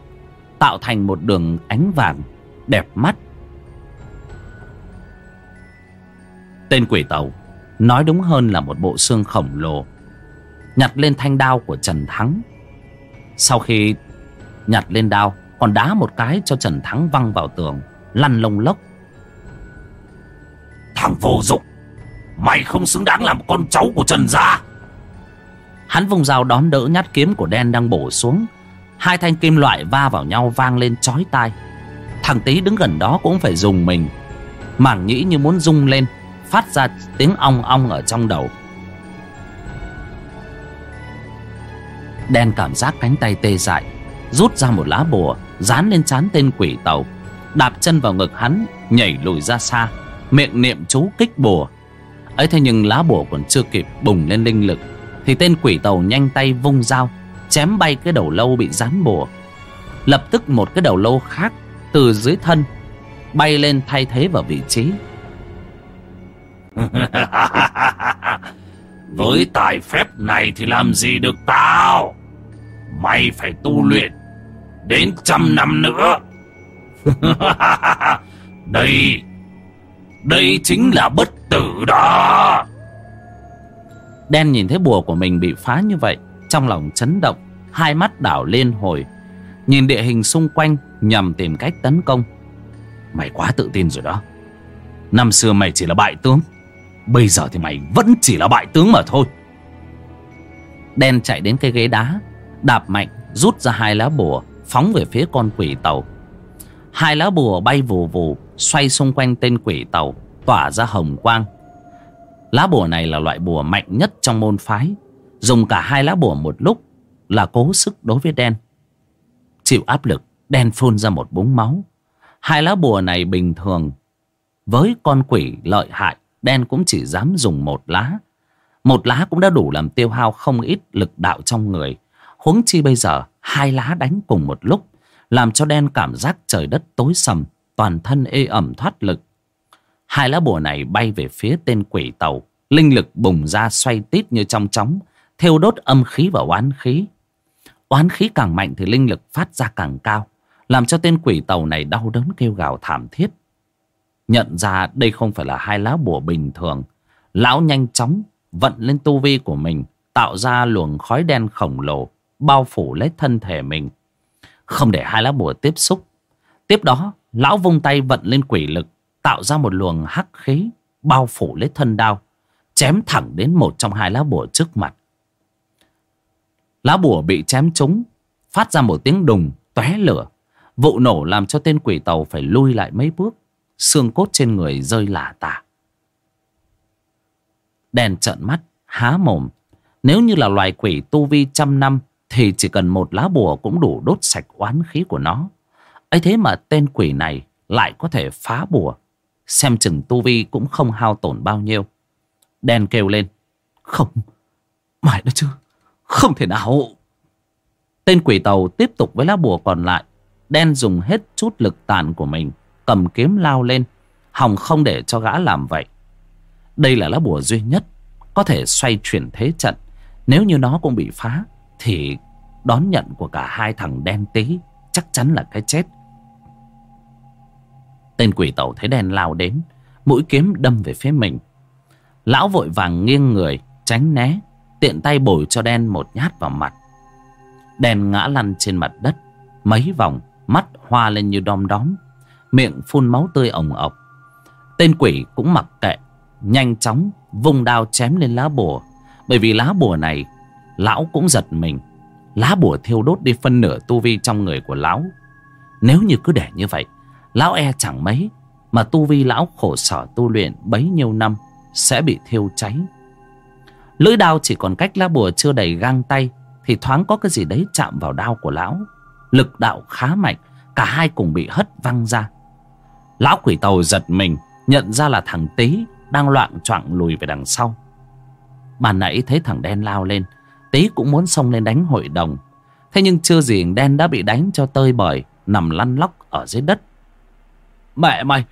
Tạo thành một đường ánh vàng Đẹp mắt. Tên quỷ tàu Nói đúng hơn là một bộ xương khổng lồ Nhặt lên thanh đao của Trần Thắng. Sau khi nhặt lên đao Còn đá một cái cho Trần Thắng văng vào tường lăn lông lốc. Thằng vô dụng Mày không xứng đáng làm con cháu của Trần Gia. Hắn vùng dao đón đỡ nhát kiếm của đen đang bổ xuống. Hai thanh kim loại va vào nhau vang lên chói tai. Thằng tí đứng gần đó cũng phải dùng mình Mảng nhĩ như muốn rung lên Phát ra tiếng ong ong ở trong đầu. Đen cảm giác cánh tay tê dại, Rút ra một lá bùa, Dán lên trán tên quỷ tàu. Đạp chân vào ngực hắn, Nhảy lùi ra xa, Miệng niệm chú kích bùa. Ấy thế nhưng lá bùa còn chưa kịp bùng lên linh lực, Thì tên quỷ tàu nhanh tay vung dao, Chém bay cái đầu lâu bị dán bùa. Lập tức một cái đầu lâu khác Từ dưới thân Bay lên thay thế vào vị trí. Với tài phép này thì làm gì được tao? Mày phải tu luyện Đến trăm năm nữa. Đây Đây chính là bất tử đó. Đen nhìn thấy bùa của mình bị phá như vậy, Trong lòng chấn động, Hai mắt đảo lên hồi, Nhìn địa hình xung quanh, Nhằm tìm cách tấn công. Mày quá tự tin rồi đó. Năm xưa mày chỉ là bại tướng. Bây giờ thì mày vẫn chỉ là bại tướng mà thôi. Đen chạy đến cái ghế đá, Đạp mạnh, rút ra hai lá bùa, Phóng về phía con quỷ tàu. Hai lá bùa bay vù vù, Xoay xung quanh tên quỷ tàu, Tỏa ra hồng quang. Lá bùa này là loại bùa mạnh nhất trong môn phái. Dùng cả hai lá bùa một lúc Là cố sức đối với đen. Chịu áp lực, Đen phun ra một búng máu. Hai lá bùa này bình thường, Với con quỷ lợi hại. Đen cũng chỉ dám dùng một lá. Một lá cũng đã đủ làm tiêu hao không ít lực đạo trong người. Huống chi bây giờ, Hai lá đánh cùng một lúc, Làm cho đen cảm giác trời đất tối sầm, Toàn thân ê ẩm thoát lực. Hai lá bùa này bay về phía tên quỷ tàu, Linh lực bùng ra xoay tít như trong chóng, thiêu đốt âm khí và oán khí. Oán khí càng mạnh thì linh lực phát ra càng cao, Làm cho tên quỷ tàu này đau đớn kêu gào thảm thiết. Nhận ra đây không phải là hai lá bùa bình thường. Lão nhanh chóng vận lên tu vi của mình, Tạo ra luồng khói đen khổng lồ, Bao phủ lấy thân thể mình. Không để hai lá bùa tiếp xúc. Tiếp đó, Lão vung tay vận lên quỷ lực, Tạo ra một luồng hắc khí Bao phủ lấy thân đao, Chém thẳng đến một trong hai lá bùa trước mặt. Lá bùa bị chém trúng, Phát ra một tiếng đùng, tóe lửa. Vụ nổ làm cho tên quỷ tàu phải lui lại mấy bước xương cốt trên người rơi lả tả. Đèn trợn mắt, há mồm. Nếu như là loài quỷ tu vi trăm năm thì chỉ cần một lá bùa cũng đủ đốt sạch oán khí của nó. ấy thế mà tên quỷ này lại có thể phá bùa. Xem chừng tu vi cũng không hao tổn bao nhiêu. Đen kêu lên. Không, mãi đó chứ. Không thể nào. Tên quỷ tàu tiếp tục với lá bùa còn lại. Đen dùng hết chút lực tàn của mình cầm kiếm lao lên, hòng không để cho gã làm vậy. Đây là lá bùa duy nhất có thể xoay chuyển thế trận. Nếu như nó cũng bị phá, thì đón nhận của cả hai thằng đen tí chắc chắn là cái chết. Tên quỷ tẩu thấy đen lao đến, mũi kiếm đâm về phía mình. Lão vội vàng nghiêng người, tránh né, tiện tay bồi cho đen một nhát vào mặt. Đen ngã lăn trên mặt đất, mấy vòng mắt hoa lên như đom đóm miệng phun máu tươi ồng ọc. Tên quỷ cũng mặc kệ, nhanh chóng vung đao chém lên lá bùa. Bởi vì lá bùa này, lão cũng giật mình. Lá bùa thiêu đốt đi phân nửa tu vi trong người của lão. Nếu như cứ để như vậy, lão e chẳng mấy, mà tu vi lão khổ sở tu luyện bấy nhiêu năm sẽ bị thiêu cháy. Lưỡi đao chỉ còn cách lá bùa chưa đầy gang tay thì thoáng có cái gì đấy chạm vào đao của lão. Lực đạo khá mạnh, cả hai cùng bị hất văng ra. Lão quỷ tàu giật mình, Nhận ra là thằng Tý Đang loạn choạng lùi về đằng sau. Bà nãy thấy thằng đen lao lên, Tý cũng muốn xông lên đánh hội đồng. Thế nhưng chưa gì đen đã bị đánh cho tơi bời, Nằm lăn lóc ở dưới đất. Mẹ mày,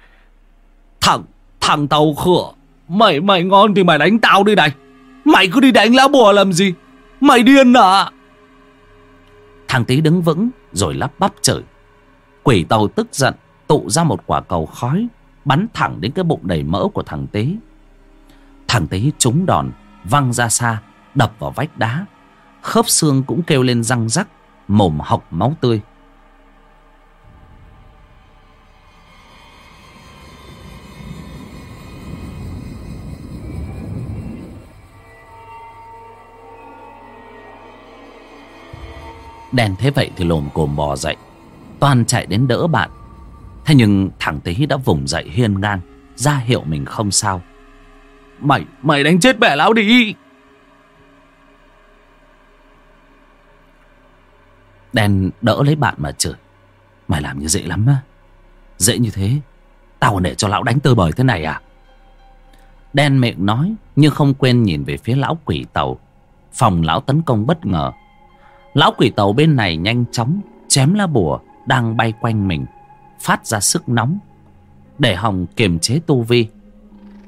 Thằng Thằng tàu khửa Mày mày ngon thì mày đánh tao đi này. Mày cứ đi đánh lá bùa làm gì? Mày điên à Thằng Tý đứng vững, Rồi lắp bắp chửi. Quỷ tàu tức giận tụ ra một quả cầu khói, bắn thẳng đến cái bụng đầy mỡ của thằng tế. Thằng tế trúng đòn, văng ra xa, đập vào vách đá. Khớp xương cũng kêu lên răng rắc, mồm hộc máu tươi. Đèn thế vậy thì lồm cồm bò dậy, toàn chạy đến đỡ bạn. Thế nhưng thằng Tý đã vùng dậy hiên ngang ra hiệu mình không sao. Mày, mày đánh chết bẻ lão đi. Đen đỡ lấy bạn mà chửi. Mày làm như dễ lắm á. Dễ như thế. Tao còn để cho lão đánh tơi bời thế này à? Đen miệng nói Nhưng không quên nhìn về phía lão quỷ tàu. Phòng lão tấn công bất ngờ. Lão quỷ tàu bên này nhanh chóng Chém lá bùa Đang bay quanh mình. Phát ra sức nóng, Để hòng kiềm chế tu vi.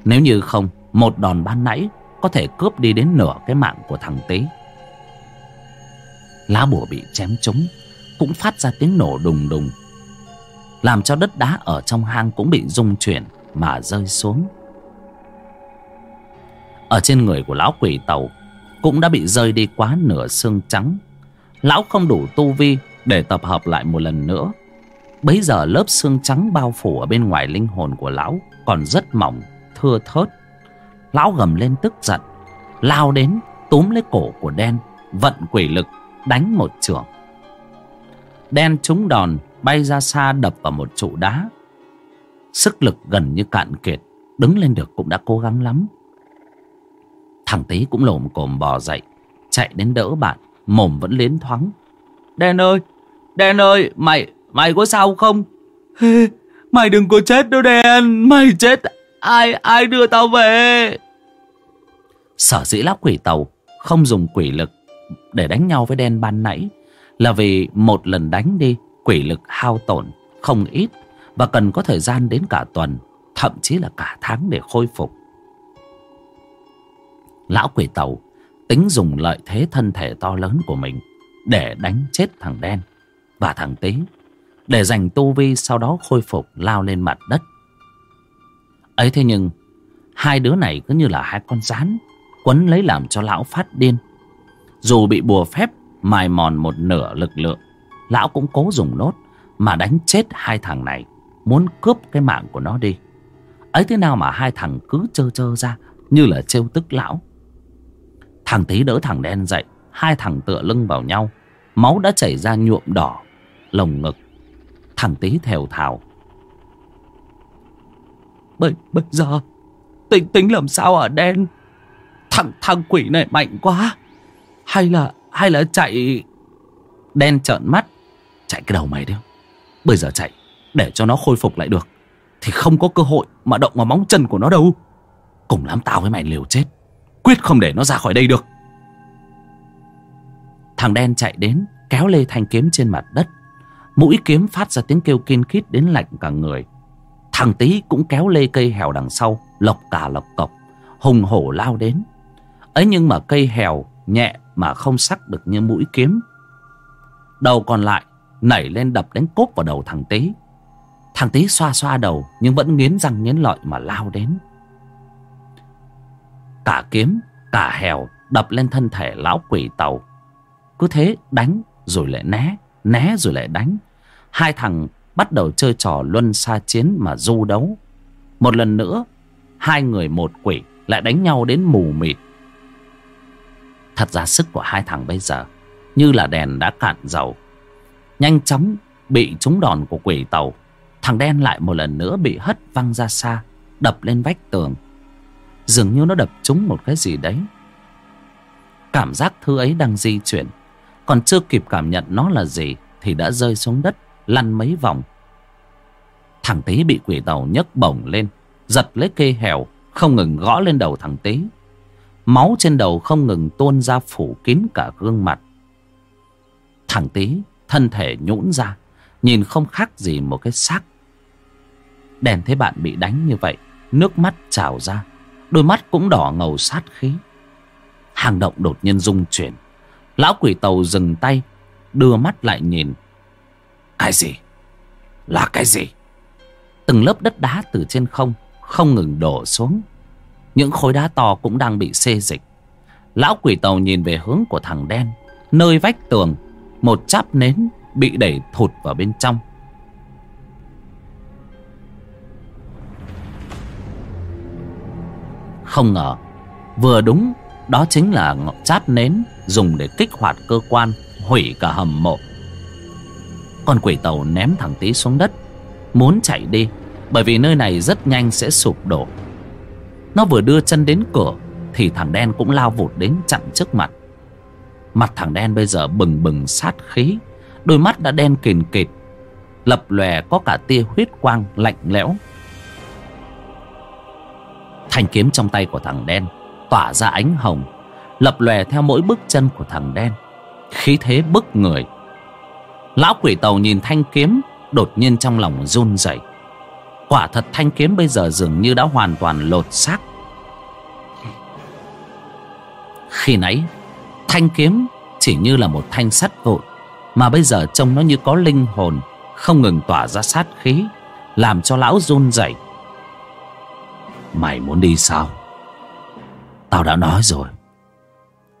Nếu như không, Một đòn ban nãy Có thể cướp đi đến nửa cái mạng của thằng Tý Lá bùa bị chém trúng, Cũng phát ra tiếng nổ đùng đùng, Làm cho đất đá ở trong hang cũng bị rung chuyển Mà rơi xuống. Ở trên người của lão quỷ tàu Cũng đã bị rơi đi quá nửa xương trắng. Lão không đủ tu vi Để tập hợp lại một lần nữa. Bấy giờ lớp xương trắng bao phủ Ở bên ngoài linh hồn của lão Còn rất mỏng, thưa thớt. Lão gầm lên tức giận Lao đến túm lấy cổ của đen Vận quỷ lực đánh một trường. Đen trúng đòn bay ra xa đập vào một trụ đá. Sức lực gần như cạn kiệt đứng lên được cũng đã cố gắng lắm. Thằng tý cũng lồm cồm bò dậy chạy đến đỡ bạn mồm vẫn liến thoáng. Đen ơi đen ơi mày mày có sao không? Mày đừng có chết đâu đen. Mày chết, ai ai đưa tao về? Sở dĩ lão quỷ tàu, không dùng quỷ lực để đánh nhau với đen ban nãy là vì một lần đánh đi, quỷ lực hao tổn không ít và cần có thời gian đến cả tuần, thậm chí là cả tháng để khôi phục. Lão quỷ tàu tính dùng lợi thế thân thể to lớn của mình để đánh chết thằng đen và thằng tý để giành tu vi sau đó khôi phục lao lên mặt đất. Ấy thế nhưng, hai đứa này cứ như là hai con rán, quấn lấy làm cho lão phát điên. Dù bị bùa phép mài mòn một nửa lực lượng, Lão cũng cố dùng nốt Mà đánh chết hai thằng này, Muốn cướp cái mạng của nó đi. Ấy thế nào mà hai thằng cứ trơ trơ ra Như là trêu tức lão? Thằng tí đỡ thằng đen dậy, Hai thằng tựa lưng vào nhau, Máu đã chảy ra nhuộm đỏ, Lồng ngực Thằng tí thều thào. Bây, bây giờ Tính tính làm sao ở đen? Thằng thằng quỷ này mạnh quá. Hay là Hay là chạy? Đen trợn mắt. Chạy cái đầu mày đi. Bây giờ chạy Để cho nó khôi phục lại được. Thì không có cơ hội mà động vào móng chân của nó đâu. Cùng lắm tao với mày liều chết. Quyết không để nó ra khỏi đây được. Thằng đen chạy đến Kéo lê thanh kiếm trên mặt đất. Mũi kiếm phát ra tiếng kêu kiên khít đến lạnh cả người Thằng tí cũng kéo lê cây hèo đằng sau Lộc cả lộc cộc Hùng hổ lao đến ấy nhưng mà cây hèo nhẹ mà không sắc được như mũi kiếm. Đầu còn lại nảy lên đập đánh cốp vào đầu thằng Tý. Thằng Tý xoa xoa đầu nhưng vẫn nghiến răng nghiến lợi mà lao đến. Cả kiếm, cả hèo đập lên thân thể lão quỷ tàu. Cứ thế đánh rồi lại né, né rồi lại đánh. Hai thằng bắt đầu chơi trò luân xa chiến mà du đấu. Một lần nữa, hai người một quỷ lại đánh nhau đến mù mịt. Thật ra sức của hai thằng bây giờ Như là đèn đã cạn dầu Nhanh chóng bị trúng đòn của quỷ tàu Thằng đen lại một lần nữa bị hất văng ra xa Đập lên vách tường Dường như nó đập trúng một cái gì đấy Cảm giác thứ ấy đang di chuyển còn chưa kịp cảm nhận nó là gì Thì đã rơi xuống đất, Lăn mấy vòng. Thằng tý bị quỷ tàu nhấc bổng lên, Giật lấy cây hèo, Không ngừng gõ lên đầu thằng tý. Máu trên đầu không ngừng tuôn ra phủ kín cả gương mặt. Thằng tý thân thể nhũn ra, Nhìn không khác gì một cái xác. Đèn thấy bạn bị đánh như vậy, Nước mắt trào ra, Đôi mắt cũng đỏ ngầu sát khí. Hàng động đột nhiên rung chuyển Lão quỷ tàu dừng tay, Đưa mắt lại nhìn Cái gì? Là cái gì? Từng lớp đất đá từ trên không Không ngừng đổ xuống những khối đá to cũng đang bị xê dịch Lão quỷ tàu nhìn về hướng của thằng đen, Nơi vách tường, Một cháp nến bị đẩy thụt vào bên trong Không ngờ, Vừa đúng đó chính là chát nến Dùng để kích hoạt cơ quan, Hủy cả hầm mộ. Con quỷ tàu ném thằng tí xuống đất, Muốn chạy đi, Bởi vì nơi này rất nhanh sẽ sụp đổ. Nó vừa đưa chân đến cửa, Thì thằng đen cũng lao vụt đến chặn trước mặt. Mặt thằng đen bây giờ bừng bừng sát khí, Đôi mắt đã đen kìn kịt, lập lòe có cả tia huyết quang lạnh lẽo. Thanh kiếm trong tay của thằng đen tỏa ra ánh hồng, lập lòe theo mỗi bước chân của thằng đen. Khí thế bức người. Lão quỷ tàu nhìn thanh kiếm đột nhiên trong lòng run rẩy. Quả thật thanh kiếm bây giờ dường như đã hoàn toàn lột xác. Khi nãy, thanh kiếm chỉ như là một thanh sắt vụn, mà bây giờ trông nó như có linh hồn, không ngừng tỏa ra sát khí, làm cho lão run rẩy. Mày muốn đi sao? Tao đã nói rồi.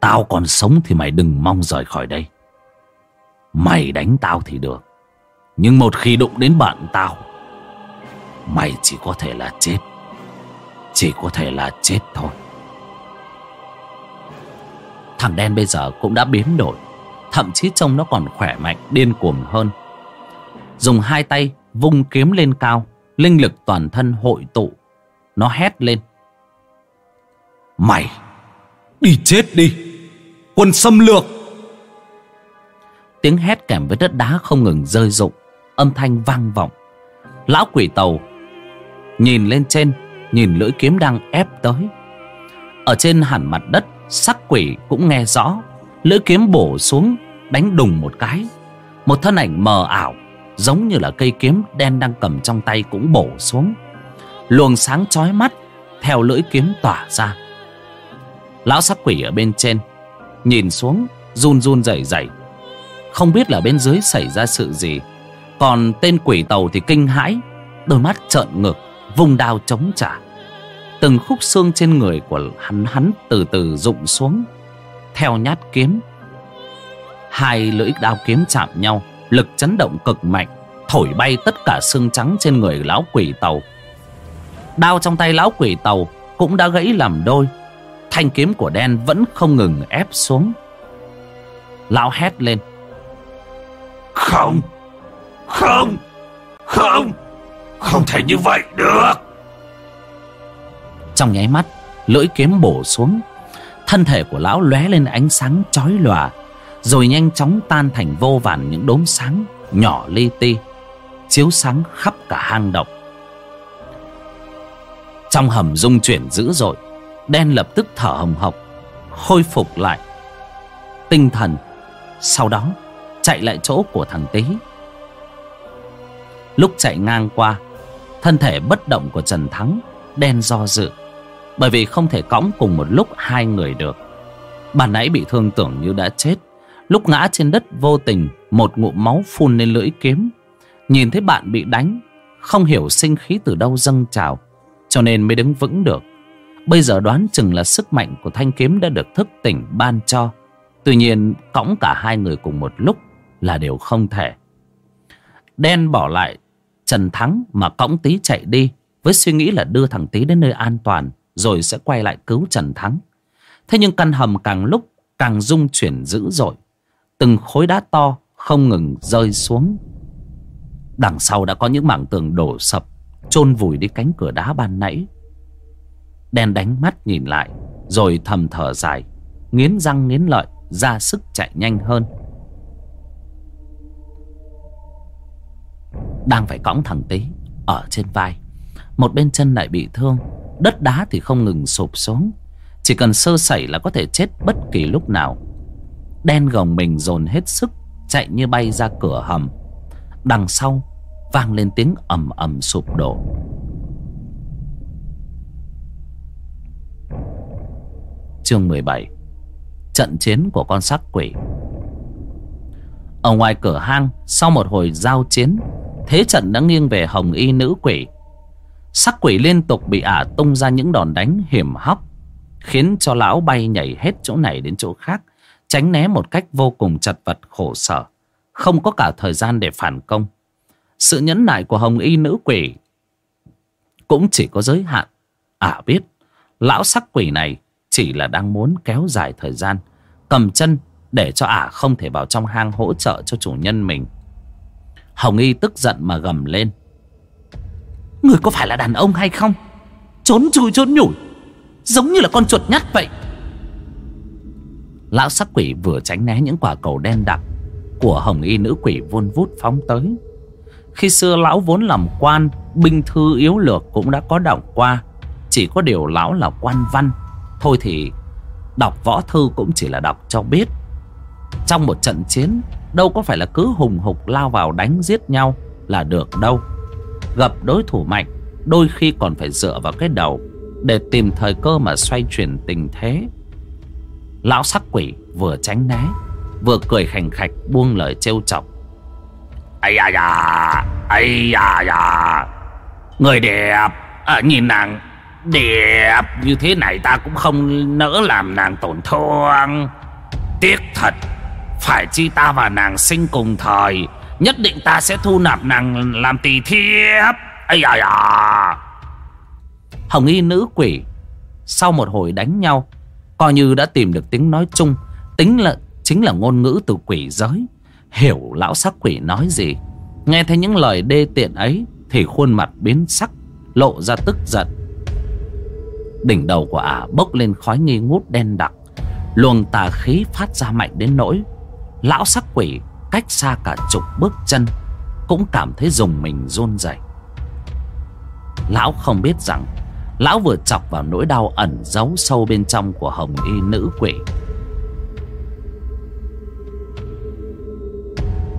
Tao còn sống thì mày đừng mong rời khỏi đây. Mày đánh tao thì được. Nhưng một khi đụng đến bạn tao, mày chỉ có thể là chết. Chỉ có thể là chết thôi. Thằng đen bây giờ cũng đã biến đổi. Thậm chí trông nó còn khỏe mạnh, điên cuồng hơn. Dùng hai tay vung kiếm lên cao, linh lực toàn thân hội tụ. Nó hét lên mày, đi chết đi. Quân xâm lược. Tiếng hét kèm với đất đá không ngừng rơi rụng, âm thanh vang vọng. Lão quỷ tàu nhìn lên trên, nhìn lưỡi kiếm đang ép tới. Ở trên hẳn mặt đất, sắc quỷ cũng nghe rõ. Lưỡi kiếm bổ xuống, đánh đùng một cái. Một thân ảnh mờ ảo, giống như là cây kiếm đen đang cầm trong tay cũng bổ xuống. Luồng sáng chói mắt theo lưỡi kiếm tỏa ra lão sắc quỷ ở bên trên, nhìn xuống, run run rẩy rẩy. Không biết là bên dưới xảy ra sự gì, còn tên quỷ tàu thì kinh hãi, đôi mắt trợn ngược vùng đao chống trả. Từng khúc xương trên người của hắn hắn từ từ rụng xuống, theo nhát kiếm. Hai lưỡi đao kiếm chạm nhau, lực chấn động cực mạnh, thổi bay tất cả xương trắng trên người lão quỷ tàu. Đao trong tay lão quỷ tàu cũng đã gãy làm đôi thanh kiếm của đen vẫn không ngừng ép xuống. Lão hét lên. Không Không Không Không thể như vậy được. Trong nháy mắt lưỡi kiếm bổ xuống. Thân thể của lão lóe lên ánh sáng chói lòa rồi nhanh chóng tan thành vô vàn những đốm sáng nhỏ li ti chiếu sáng khắp cả hang động. Trong hầm rung chuyển dữ dội đen lập tức thở hồng hộc, khôi phục lại. Tinh thần sau đó chạy lại chỗ của thằng tý. Lúc chạy ngang qua, thân thể bất động của trần thắng đen do dự, bởi vì không thể cõng cùng một lúc hai người được. Bà nãy bị thương tưởng như đã chết, Lúc ngã trên đất vô tình, Một ngụm máu phun lên lưỡi kiếm. Nhìn thấy bạn bị đánh, Không hiểu sinh khí từ đâu dâng trào, Cho nên mới đứng vững được. Bây giờ đoán chừng là sức mạnh của thanh kiếm Đã được thức tỉnh ban cho Tuy nhiên cõng cả hai người cùng một lúc Là điều không thể Đen bỏ lại Trần Thắng mà cõng tí chạy đi Với suy nghĩ là đưa thằng tí đến nơi an toàn rồi sẽ quay lại cứu Trần Thắng. Thế nhưng căn hầm càng lúc càng rung chuyển dữ dội. Từng khối đá to không ngừng rơi xuống. Đằng sau đã có những mảng tường đổ sập, chôn vùi đi cánh cửa đá ban nãy. Đen đánh mắt nhìn lại, rồi thầm thở dài, nghiến răng nghiến lợi, ra sức chạy nhanh hơn. Đang phải cõng thằng tí ở trên vai. Một bên chân lại bị thương Đất đá thì không ngừng sụp xuống Chỉ cần sơ sẩy là có thể chết bất kỳ lúc nào Đen gồng mình dồn hết sức Chạy như bay ra cửa hầm Đằng sau Vang lên tiếng ầm ầm sụp đổ Chương 17 Trận chiến của con sắc quỷ. Ở ngoài cửa hang, Sau một hồi giao chiến, Thế trận đã nghiêng về hồng y nữ quỷ. Sắc quỷ liên tục bị ả tung ra những đòn đánh hiểm hóc, Khiến cho lão bay nhảy hết chỗ này đến chỗ khác, Tránh né một cách vô cùng chật vật khổ sở, Không có cả thời gian để phản công. Sự nhẫn nại của hồng y nữ quỷ Cũng chỉ có giới hạn. Ả biết, Lão sắc quỷ này chỉ là đang muốn kéo dài thời gian, Cầm chân để cho ả không thể vào trong hang hỗ trợ cho chủ nhân mình. Hồng y tức giận mà gầm lên. Người có phải là đàn ông hay không? Trốn chui trốn nhủi, Giống như là con chuột nhắt vậy. Lão sắc quỷ vừa tránh né những quả cầu đen đặc Của hồng y nữ quỷ vun vút phóng tới. Khi xưa lão vốn làm quan, Binh thư yếu lược cũng đã có động qua, Chỉ có điều lão là quan văn. Thôi thì Đọc võ thư cũng chỉ là đọc cho biết. Trong một trận chiến Đâu có phải là cứ hùng hục lao vào đánh giết nhau Là được đâu. Gặp đối thủ mạnh Đôi khi còn phải dựa vào cái đầu Để tìm thời cơ mà xoay chuyển tình thế. Lão sắc quỷ vừa tránh né Vừa cười khành khạch buông lời trêu chọc. Ây da da Ây da da. Người đẹp à, nhìn nàng đẹp như thế này ta cũng không nỡ làm nàng tổn thương. Tiếc thật, phải chi ta và nàng sinh cùng thời, nhất định ta sẽ thu nạp nàng làm tỳ thiếp. Ây da. Hồng y nữ quỷ, Sau một hồi đánh nhau, Coi như đã tìm được tiếng nói chung, Tính là, chính là ngôn ngữ từ quỷ giới. Hiểu lão sắc quỷ nói gì, Nghe thấy những lời đê tiện ấy Thì khuôn mặt biến sắc, Lộ ra tức giận. Đỉnh đầu của ả bốc lên khói nghi ngút đen đặc. Luồng tà khí phát ra mạnh đến nỗi, Lão sắc quỷ cách xa cả chục bước chân Cũng cảm thấy dùng mình run rẩy. Lão không biết rằng, Lão vừa chọc vào nỗi đau ẩn giấu sâu bên trong của hồng y nữ quỷ.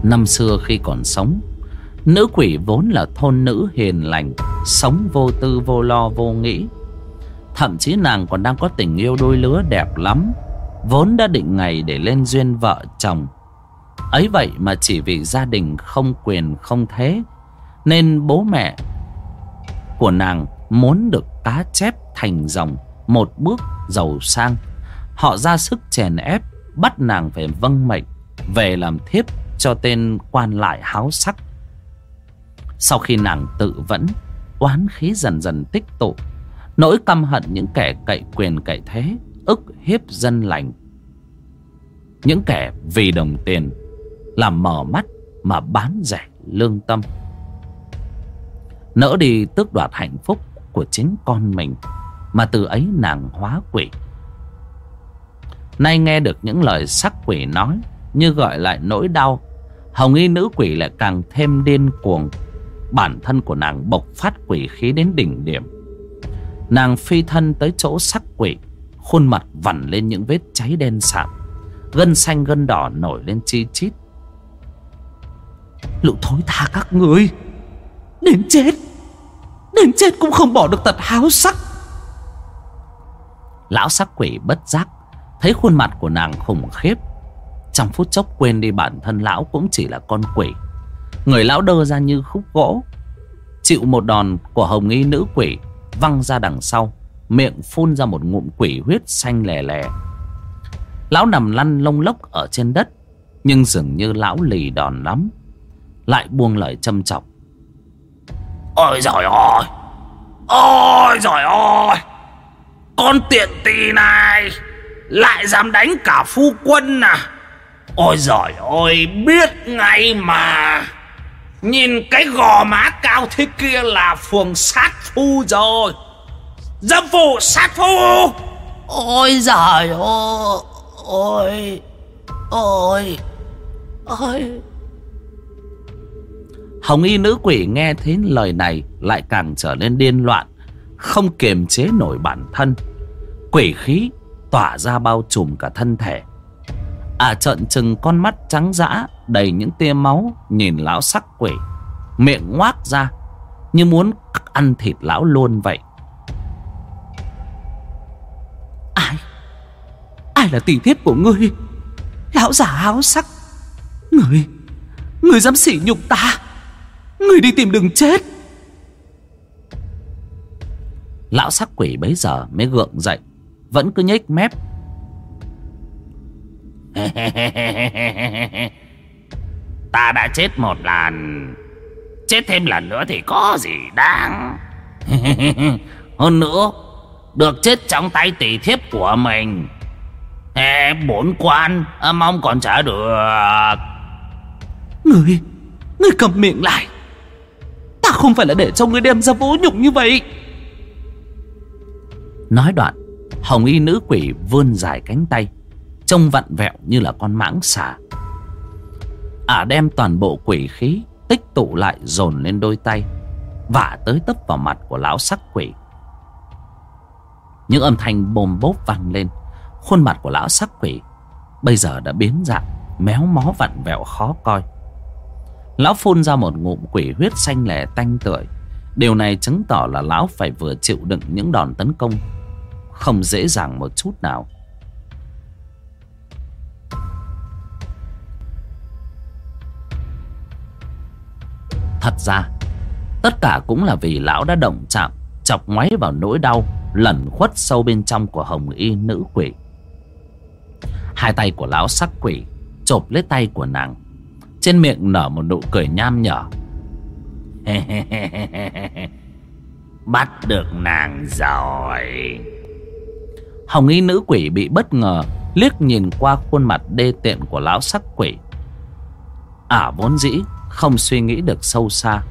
Năm xưa khi còn sống, Nữ quỷ vốn là thôn nữ hiền lành, Sống vô tư vô lo vô nghĩ. Thậm chí nàng còn đang có tình yêu đôi lứa đẹp lắm. Vốn đã định ngày để lên duyên vợ chồng. Ấy vậy mà chỉ vì gia đình không quyền không thế, Nên bố mẹ của nàng muốn được cá chép thành dòng Một bước giàu sang. Họ ra sức chèn ép, Bắt nàng phải vâng mệnh, Về làm thiếp cho tên quan lại háo sắc Sau khi nàng tự vẫn, Oán khí dần dần tích tụ Nỗi căm hận những kẻ cậy quyền cậy thế, ức hiếp dân lành. Những kẻ vì đồng tiền làm mở mắt mà bán rẻ lương tâm. Nỡ đi tước đoạt hạnh phúc của chính con mình mà từ ấy nàng hóa quỷ. Nay nghe được những lời sắc quỷ nói như gọi lại nỗi đau, hồng y nữ quỷ lại càng thêm điên cuồng. Bản thân của nàng bộc phát quỷ khí đến đỉnh điểm nàng phi thân tới chỗ sắc quỷ, khuôn mặt vằn lên những vết cháy đen sạm, gân xanh gân đỏ nổi lên chi chít. Lũ thối tha các người đến chết đến chết cũng không bỏ được tật háo sắc. Lão sắc quỷ bất giác thấy khuôn mặt của nàng khủng khiếp. Trong phút chốc quên đi bản thân lão cũng chỉ là con quỷ. Người lão đơ ra như khúc gỗ, chịu một đòn của hồng y nữ quỷ văng ra đằng sau, miệng phun ra một ngụm quỷ huyết xanh lè lè. Lão nằm lăn lông lốc ở trên đất, nhưng dường như lão lì đòn lắm, lại buông lời châm chọc ôi giỏi ơi! Ôi giỏi ơi! Con tiện tì này! Lại dám đánh cả phu quân à? Ôi giỏi ơi, biết ngay mà! Nhìn cái gò má cao thế kia là phường sát phu rồi. Dâm phụ sát phu. Ôi giời ơi ôi ôi ôi. Hồng y nữ quỷ nghe thấy lời này lại càng trở nên điên loạn không kiềm chế nổi bản thân. Quỷ khí tỏa ra bao trùm cả thân thể. À trợn trừng con mắt trắng dã đầy những tia máu, nhìn lão sắc quỷ. Miệng ngoác ra, như muốn ăn thịt lão luôn vậy. Ai? Ai là tỷ thiếp của ngươi? Lão giả háo sắc. Người người dám sỉ nhục ta. Người đi tìm đường chết. Lão sắc quỷ bấy giờ mới gượng dậy, vẫn cứ nhếch mép. ta đã chết một lần. Chết thêm lần nữa thì có gì đáng? Hơn nữa được chết trong tay tỷ thiếp của mình. Ê, bốn quan mong còn trả được. Người người cầm miệng lại. Ta không phải là để cho người đem ra vũ nhục như vậy. Nói đoạn hồng y nữ quỷ vươn dài cánh tay trông vặn vẹo như là con mãng xà ả đem toàn bộ quỷ khí tích tụ lại dồn lên đôi tay, vả tới tấp vào mặt của lão sắc quỷ. Những âm thanh bồm bốp vang lên, khuôn mặt của lão sắc quỷ bây giờ đã biến dạng, méo mó vặn vẹo khó coi. Lão phun ra một ngụm quỷ huyết xanh lẻ tanh tưởi. Điều này chứng tỏ là lão phải vừa chịu đựng những đòn tấn công không dễ dàng một chút nào. Thật ra. Tất cả cũng là vì lão đã động chạm, chọc ngoáy vào nỗi đau, lẩn khuất sâu bên trong của hồng y nữ quỷ. Hai tay của lão sắc quỷ, chộp lấy tay của nàng. Trên miệng nở một nụ cười nham nhở. Bắt được nàng rồi. Hồng y nữ quỷ bị bất ngờ, liếc nhìn qua khuôn mặt đê tiện của lão sắc quỷ. Ả vốn dĩ không suy nghĩ được sâu xa.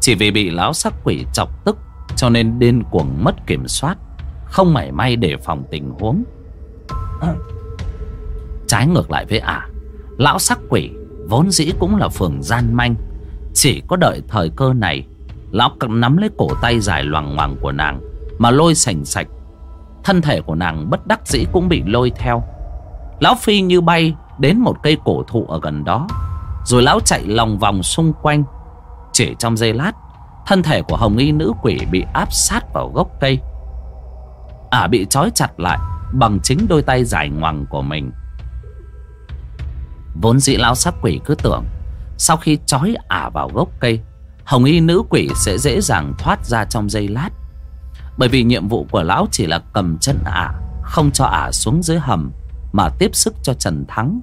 Chỉ vì bị lão sắc quỷ chọc tức, cho nên điên cuồng mất kiểm soát, không mảy may để phòng tình huống. Trái ngược lại với ả, lão sắc quỷ vốn dĩ cũng là phường gian manh. Chỉ có đợi thời cơ này, lão cầm nắm lấy cổ tay dài loằng ngoằng của nàng mà lôi sành sạch. Thân thể của nàng bất đắc dĩ cũng bị lôi theo. Lão phi như bay đến một cây cổ thụ ở gần đó rồi lão chạy lòng vòng xung quanh. Chỉ trong giây lát, thân thể của hồng y nữ quỷ bị áp sát vào gốc cây. Ả bị trói chặt lại bằng chính đôi tay dài ngoằng của mình. Vốn dĩ lão sát quỷ cứ tưởng, sau khi trói ả vào gốc cây, hồng y nữ quỷ sẽ dễ dàng thoát ra trong giây lát. Bởi vì nhiệm vụ của lão chỉ là cầm chân ả, không cho ả xuống dưới hầm, mà tiếp sức cho trần thắng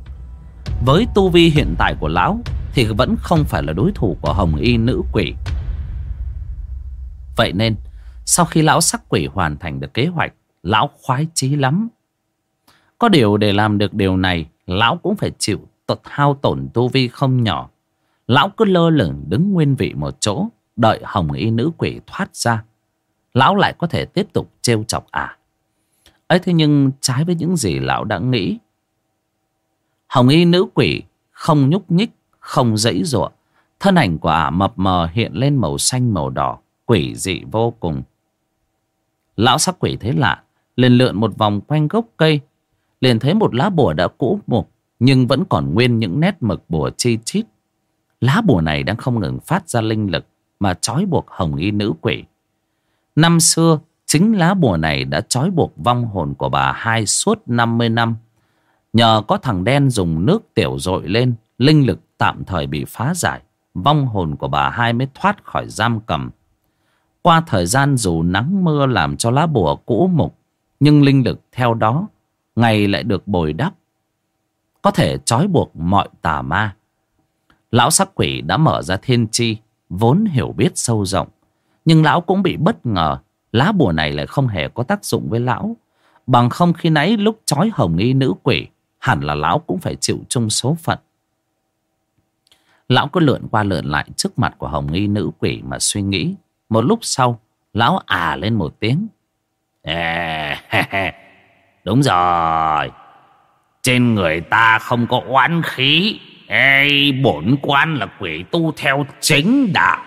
với tu vi hiện tại của lão, thì vẫn không phải là đối thủ của hồng y nữ quỷ. Vậy nên, sau khi lão sắc quỷ hoàn thành được kế hoạch, lão khoái chí lắm. Có điều để làm được điều này, lão cũng phải chịu tật hao tổn tu vi không nhỏ. Lão cứ lơ lửng đứng nguyên vị một chỗ, đợi hồng y nữ quỷ thoát ra. Lão lại có thể tiếp tục trêu chọc ả à. ấy thế nhưng trái với những gì lão đã nghĩ hồng y nữ quỷ, không nhúc nhích, không dãy giụa. Thân ảnh của ả mập mờ hiện lên màu xanh màu đỏ, quỷ dị vô cùng. Lão sắc quỷ thấy lạ, liền lượn một vòng quanh gốc cây. Liền thấy một lá bùa đã cũ mục, nhưng vẫn còn nguyên những nét mực bùa chi chít. Lá bùa này đang không ngừng phát ra linh lực mà trói buộc hồng y nữ quỷ. Năm xưa, chính lá bùa này đã trói buộc vong hồn của bà hai suốt 50 năm nhờ có thằng đen dùng nước tiểu dội lên, linh lực tạm thời bị phá giải, vong hồn của bà hai mới thoát khỏi giam cầm. Qua thời gian dù nắng mưa làm cho lá bùa cũ mục, nhưng linh lực theo đó, ngày lại được bồi đắp. Có thể trói buộc mọi tà ma. Lão sắc quỷ đã mở ra thiên chi, vốn hiểu biết sâu rộng, nhưng lão cũng bị bất ngờ, lá bùa này lại không hề có tác dụng với lão. Bằng không khi nãy lúc trói hồng y nữ quỷ hẳn là lão cũng phải chịu chung số phận. Lão cứ lượn qua lượn lại trước mặt của hồng y nữ quỷ mà suy nghĩ. Một lúc sau lão à lên một tiếng. Đúng rồi. Trên người ta không có oán khí. Ê, bổn quan là quỷ tu theo chính đạo.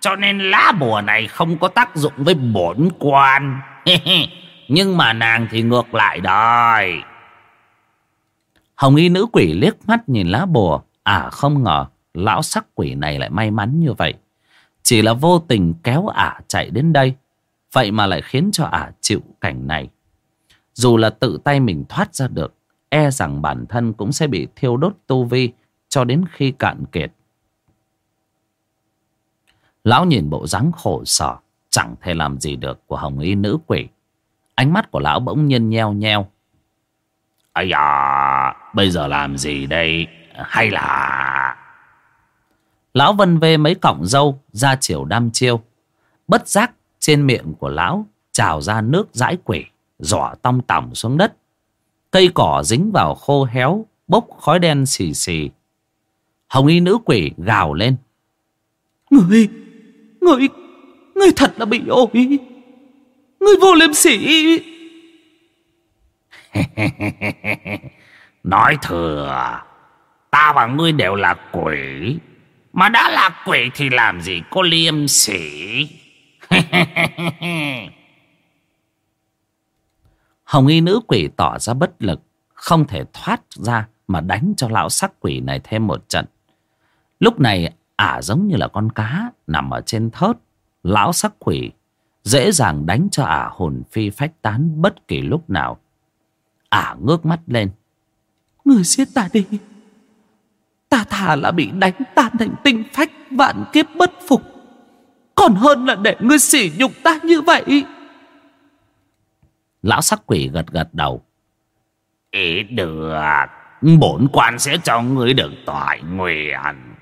Cho nên lá bùa này không có tác dụng với bổn quan. Nhưng mà nàng thì ngược lại đời hồng y nữ quỷ liếc mắt nhìn lá bùa. À không ngờ, lão sắc quỷ này lại may mắn như vậy. Chỉ là vô tình kéo ả chạy đến đây. Vậy mà lại khiến cho ả chịu cảnh này. Dù là tự tay mình thoát ra được e rằng bản thân cũng sẽ bị thiêu đốt tu vi cho đến khi cạn kiệt. Lão nhìn bộ dáng khổ sở, chẳng thể làm gì được của hồng y nữ quỷ. Ánh mắt của lão bỗng nhiên nheo nheo. Ây da! Bây giờ làm gì đây? Hay là lão vân vê mấy cọng râu ra chiều đam chiêu. Bất giác trên miệng của lão trào ra nước dãi quỷ giỏ tong tỏng xuống đất. Cây cỏ dính vào khô héo bốc khói đen xì xì. Hồng y nữ quỷ gào lên. Người người người thật là bị ổi người vô liêm sỉ nói thừa ta và ngươi đều là quỷ Mà đã là quỷ thì làm gì có liêm sỉ. Hồng y nữ quỷ tỏ ra bất lực, không thể thoát ra mà đánh cho lão sắc quỷ này thêm một trận. Lúc này ả giống như là con cá nằm ở trên thớt. Lão sắc quỷ dễ dàng đánh cho ả hồn phi phách tán bất kỳ lúc nào. Ả ngước mắt lên. Người giết ta đi. Ta thà là bị đánh tan thành tinh phách vạn kiếp bất phục. Còn hơn là để ngươi sỉ nhục ta như vậy. Lão sắc quỷ gật gật đầu. Ý được. Bổn quan sẽ cho ngươi được tỏi nguyện.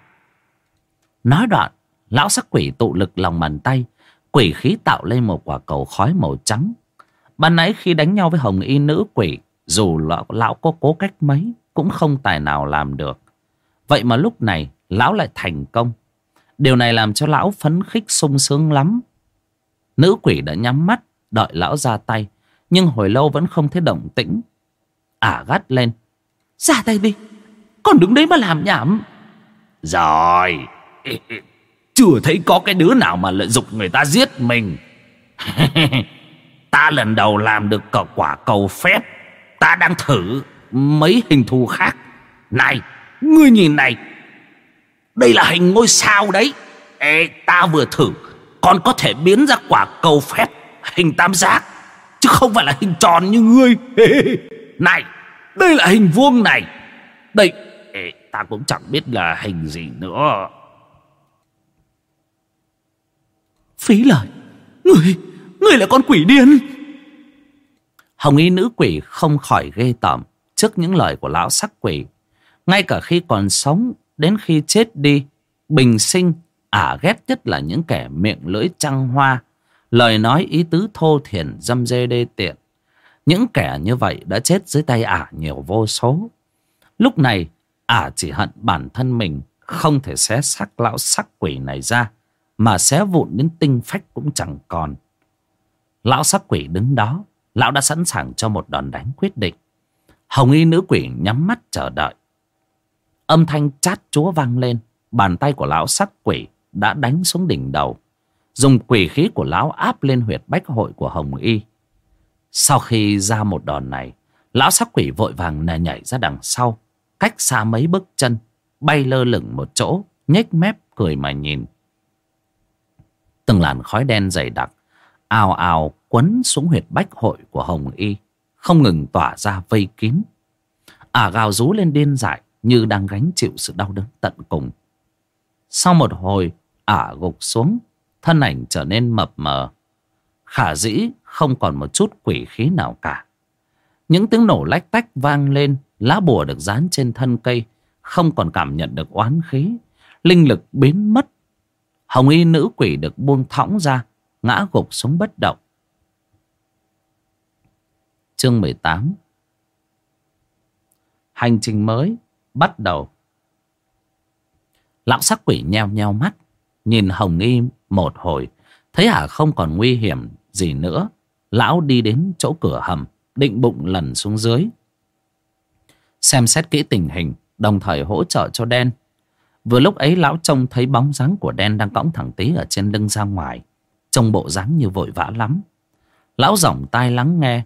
Nói đoạn, lão sắc quỷ tụ lực lòng bàn tay, quỷ khí tạo lên một quả cầu khói màu trắng. Ban nãy khi đánh nhau với hồng y nữ quỷ, dù lão, lão có cố cách mấy, cũng không tài nào làm được. Vậy mà lúc này, lão lại thành công. Điều này làm cho lão phấn khích sung sướng lắm. Nữ quỷ đã nhắm mắt, đợi lão ra tay, nhưng hồi lâu vẫn không thấy động tĩnh. Ả gắt lên. Ra tay đi, còn đứng đấy mà làm nhảm. Rồi, chưa thấy có cái đứa nào mà lợi dụng người ta giết mình. ta lần đầu làm được cả quả cầu phép. Ta đang thử mấy hình thù khác. Này, ngươi nhìn này. Đây là hình ngôi sao đấy. Ê, ta vừa thử còn có thể biến ra quả cầu phép hình tam giác. Chứ không phải là hình tròn như ngươi. này, đây là hình vuông này. Đây, ê, ta cũng chẳng biết là hình gì nữa. Phí lời Người Người là con quỷ điên Hồng y nữ quỷ không khỏi ghê tởm Trước những lời của lão sắc quỷ. Ngay cả khi còn sống Đến khi chết đi Bình sinh Ả ghét nhất là những kẻ miệng lưỡi trăng hoa Lời nói ý tứ thô thiển dâm dê đê tiện. Những kẻ như vậy đã chết dưới tay Ả nhiều vô số. Lúc này Ả chỉ hận bản thân mình Không thể xé xác lão sắc quỷ này ra mà xé vụn đến tinh phách cũng chẳng còn. Lão sắc quỷ đứng đó, lão đã sẵn sàng cho một đòn đánh quyết định. Hồng y nữ quỷ nhắm mắt chờ đợi. Âm thanh chát chúa vang lên, bàn tay của lão sắc quỷ đã đánh xuống đỉnh đầu. Dùng quỷ khí của lão áp lên huyệt bách hội của Hồng y. Sau khi ra một đòn này, lão sắc quỷ vội vàng nè nhảy ra đằng sau, cách xa mấy bước chân, bay lơ lửng một chỗ, nhếch mép cười mà nhìn. Từng làn khói đen dày đặc ào ào quấn xuống huyệt bách hội của Hồng Y Không ngừng tỏa ra vây kín. Ả à gào rú lên điên dại Như đang gánh chịu sự đau đớn tận cùng. Sau một hồi Ả à gục xuống Thân ảnh trở nên mập mờ. Khả dĩ không còn một chút quỷ khí nào cả. Những tiếng nổ lách tách vang lên Lá bùa được dán trên thân cây Không còn cảm nhận được oán khí Linh lực biến mất. Hồng y nữ quỷ được buông thõng ra, ngã gục xuống bất động. Chương 18 Hành trình mới bắt đầu. Lão sắc quỷ nheo nheo mắt, nhìn Hồng y một hồi, thấy hả không còn nguy hiểm gì nữa. Lão đi đến chỗ cửa hầm, định bụng lần xuống dưới. Xem xét kỹ tình hình, đồng thời hỗ trợ cho đen Vừa lúc ấy lão trông thấy bóng dáng của đen đang cõng thẳng tí ở trên lưng ra ngoài. Trông bộ dáng như vội vã lắm. Lão giỏng tai lắng nghe.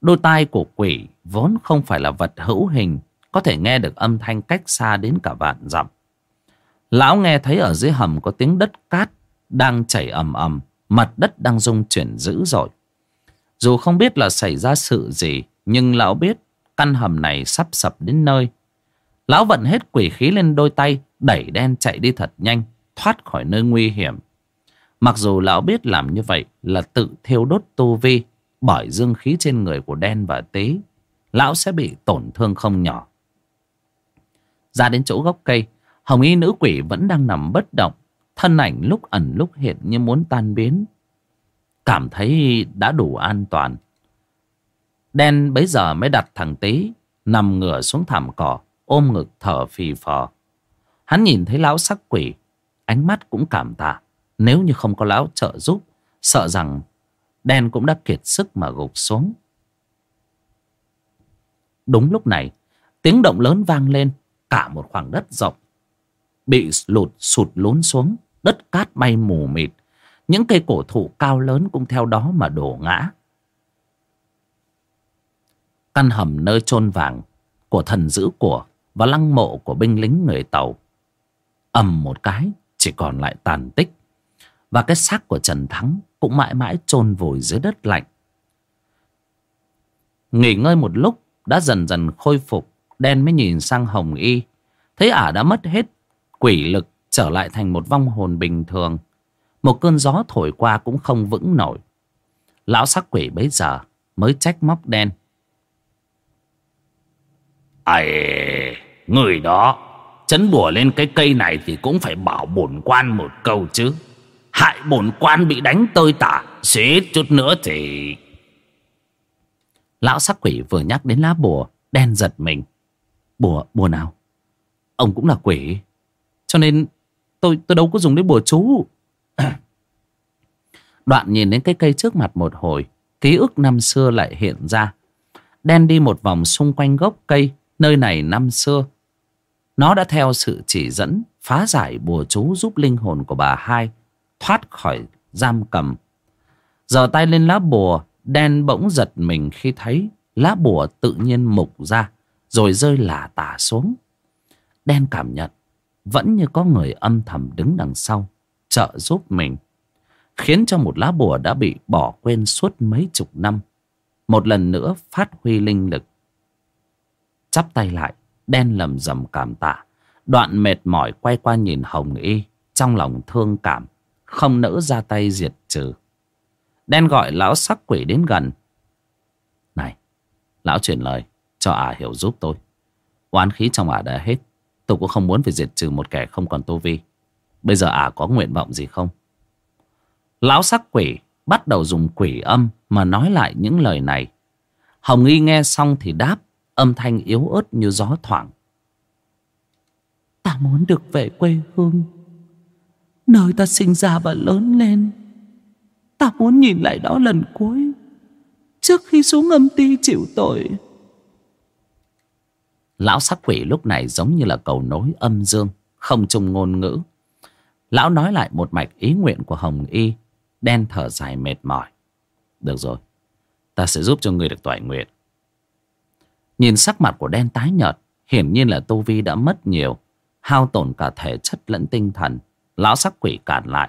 Đôi tai của quỷ vốn không phải là vật hữu hình. Có thể nghe được âm thanh cách xa đến cả vạn dặm. Lão nghe thấy ở dưới hầm có tiếng đất cát đang chảy ầm ầm. Mặt đất đang rung chuyển dữ dội. Dù không biết là xảy ra sự gì. Nhưng lão biết căn hầm này sắp sập đến nơi. Lão vận hết quỷ khí lên đôi tay đẩy đen chạy đi thật nhanh, thoát khỏi nơi nguy hiểm. Mặc dù lão biết làm như vậy là tự thiêu đốt tu vi, bởi dương khí trên người của đen và tế, lão sẽ bị tổn thương không nhỏ. Ra đến chỗ gốc cây, hồng y nữ quỷ vẫn đang nằm bất động, thân ảnh lúc ẩn lúc hiện như muốn tan biến. Cảm thấy đã đủ an toàn. Đen bấy giờ mới đặt thằng tí, nằm ngửa xuống thảm cỏ, ôm ngực thở phì phò. Hắn nhìn thấy lão sắc quỷ, ánh mắt cũng cảm tạ. Nếu như không có lão trợ giúp, sợ rằng đen cũng đã kiệt sức mà gục xuống. Đúng lúc này, tiếng động lớn vang lên cả một khoảng đất rộng. bị lụt sụt lún xuống đất cát bay mù mịt những cây cổ thụ cao lớn cũng theo đó mà đổ ngã căn hầm nơi chôn vàng của thần giữ của và lăng mộ của binh lính người tàu ầm một cái chỉ còn lại tàn tích và cái xác của trần thắng cũng mãi mãi chôn vùi dưới đất lạnh. Nghỉ ngơi một lúc, đã dần dần khôi phục, đen mới nhìn sang hồng y. Thấy ả đã mất hết quỷ lực, trở lại thành một vong hồn bình thường. Một cơn gió thổi qua cũng không vững nổi. Lão sắc quỷ bấy giờ mới trách móc đen. Ai, người đó, chấn bùa lên cái cây này thì cũng phải bảo bổn quan một câu chứ hại bổn quan bị đánh tơi tả, xế chút nữa thì lão sắc quỷ vừa nhắc đến lá bùa đen giật mình. Bùa bùa nào? Ông cũng là quỷ, cho nên tôi tôi đâu có dùng đến bùa chú. Đoạn nhìn đến cái cây trước mặt một hồi, ký ức năm xưa lại hiện ra. Đen đi một vòng xung quanh gốc cây, nơi này năm xưa. Nó đã theo sự chỉ dẫn, phá giải bùa chú giúp linh hồn của bà hai thoát khỏi giam cầm. Giờ tay lên lá bùa, đen bỗng giật mình khi thấy lá bùa tự nhiên mục ra, rồi rơi lả tả xuống. Đen cảm nhận, vẫn như có người âm thầm đứng đằng sau, trợ giúp mình, khiến cho một lá bùa đã bị bỏ quên suốt mấy chục năm, một lần nữa phát huy linh lực. Chắp tay lại, đen lầm rầm cảm tạ, đoạn mệt mỏi quay qua nhìn hồng y, trong lòng thương cảm không nỡ ra tay diệt trừ. Đen gọi lão sắc quỷ đến gần. Này, lão truyền lời, cho ả hiểu giúp tôi. Oán khí trong ả đã hết. Tôi cũng không muốn phải diệt trừ một kẻ không còn tu vi. Bây giờ ả có nguyện vọng gì không? Lão sắc quỷ bắt đầu dùng quỷ âm mà nói lại những lời này. Hồng y nghe xong thì đáp, âm thanh yếu ớt như gió thoảng. Ta muốn được về quê hương nơi ta sinh ra và lớn lên, ta muốn nhìn lại đó lần cuối, trước khi xuống âm ti chịu tội. Lão sắc quỷ lúc này giống như là cầu nối âm dương, không chung ngôn ngữ. Lão nói lại một mạch ý nguyện của hồng y, đen thở dài mệt mỏi. Được rồi, ta sẽ giúp cho người được toại nguyện. Nhìn sắc mặt của đen tái nhợt, hiển nhiên là tu vi đã mất nhiều, hao tổn cả thể chất lẫn tinh thần lão sắc quỷ cản lại.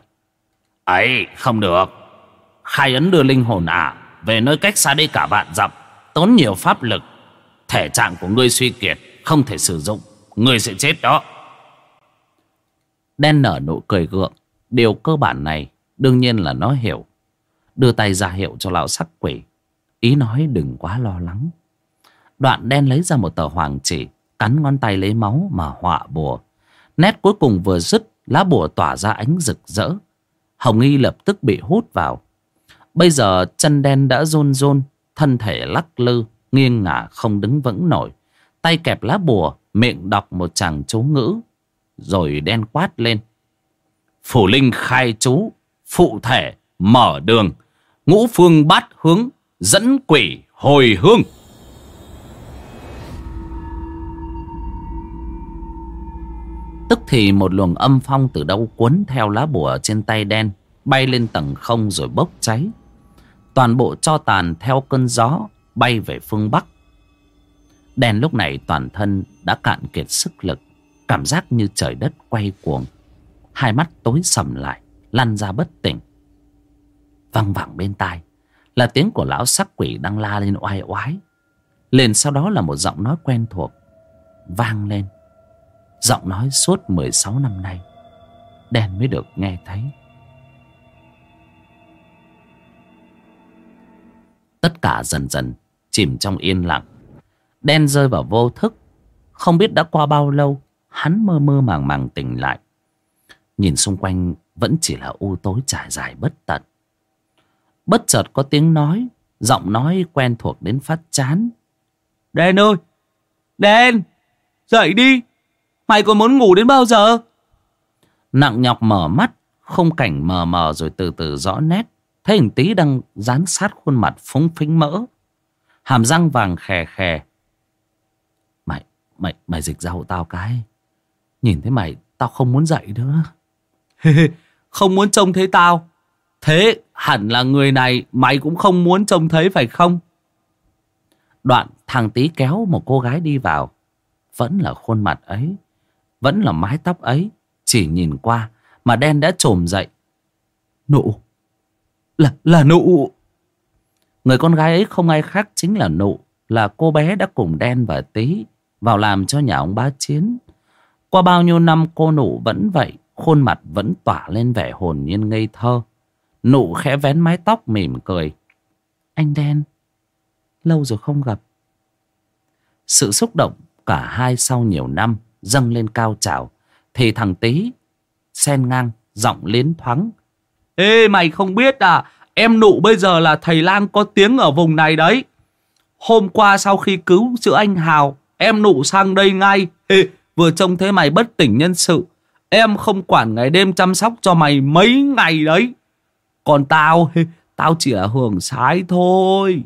Ấy, không được. Khai ấn đưa linh hồn ả về nơi cách xa đi cả vạn dặm, tốn nhiều pháp lực. Thể trạng của ngươi suy kiệt, không thể sử dụng. Ngươi sẽ chết đó. Đen nở nụ cười gượng. Điều cơ bản này đương nhiên là nó hiểu. Đưa tay ra hiệu cho lão sắc quỷ. Ý nói đừng quá lo lắng. Đoạn đen lấy ra một tờ hoàng chỉ, cắn ngón tay lấy máu mà họa bùa. Nét cuối cùng vừa dứt lá bùa tỏa ra ánh rực rỡ. Hồng y lập tức bị hút vào. Bây giờ chân đen đã run run, thân thể lắc lư, nghiêng ngả không đứng vững nổi. Tay kẹp lá bùa, miệng đọc một chàng chú ngữ, rồi đen quát lên. Phủ linh khai chú, phụ thể mở đường, ngũ phương bát hướng, dẫn quỷ hồi hương. Tức thì một luồng âm phong từ đâu cuốn theo lá bùa trên tay đen, bay lên tầng không rồi bốc cháy. Toàn bộ cho tàn theo cơn gió, bay về phương bắc. Đen lúc này toàn thân đã cạn kiệt sức lực, cảm giác như trời đất quay cuồng. Hai mắt tối sầm lại, lăn ra bất tỉnh. Văng vẳng bên tai, là tiếng của lão sắc quỷ đang la lên oai oái. Liền sau đó là một giọng nói quen thuộc, vang lên giọng nói suốt 16 năm nay, đen mới được nghe thấy. Tất cả dần dần chìm trong yên lặng. Đen rơi vào vô thức. Không biết đã qua bao lâu, hắn mơ mơ màng màng tỉnh lại. Nhìn xung quanh vẫn chỉ là u tối trải dài bất tận. Bất chợt có tiếng nói, giọng nói quen thuộc đến phát chán. Đen ơi! Đen! Dậy đi! Mày còn muốn ngủ đến bao giờ? Nặng nhọc mở mắt khung cảnh mờ mờ rồi từ từ rõ nét. Thấy hình tí đang dán sát khuôn mặt phúng phính mỡ. Hàm răng vàng khè khè. Mày mày mày dịch ra hộ tao cái. Nhìn thấy mày Tao không muốn dậy nữa. Không muốn trông thấy tao. Thế hẳn là người này Mày cũng không muốn trông thấy phải không? Đoạn thằng tí kéo một cô gái đi vào. Vẫn là khuôn mặt ấy vẫn là mái tóc ấy Chỉ nhìn qua Mà đen đã trồm dậy. Nụ. Là, là nụ. Người con gái ấy không ai khác chính là nụ Là cô bé đã cùng đen và tí Vào làm cho nhà ông bá chiến. Qua bao nhiêu năm cô nụ vẫn vậy Khuôn mặt vẫn tỏa lên vẻ hồn nhiên ngây thơ. Nụ khẽ vén mái tóc mỉm cười. Anh đen Lâu rồi không gặp. Sự xúc động cả hai sau nhiều năm Dâng lên cao trào. Thì thằng Tý Xen ngang giọng liến thoáng. Ê mày không biết à Em nụ bây giờ là thầy lang có tiếng ở vùng này đấy. Hôm qua sau khi cứu chữa anh Hào Em nụ sang đây ngay. Ê, Vừa trông thấy mày bất tỉnh nhân sự. Em không quản ngày đêm chăm sóc cho mày mấy ngày đấy. Còn tao Tao chỉ là hưởng sái thôi.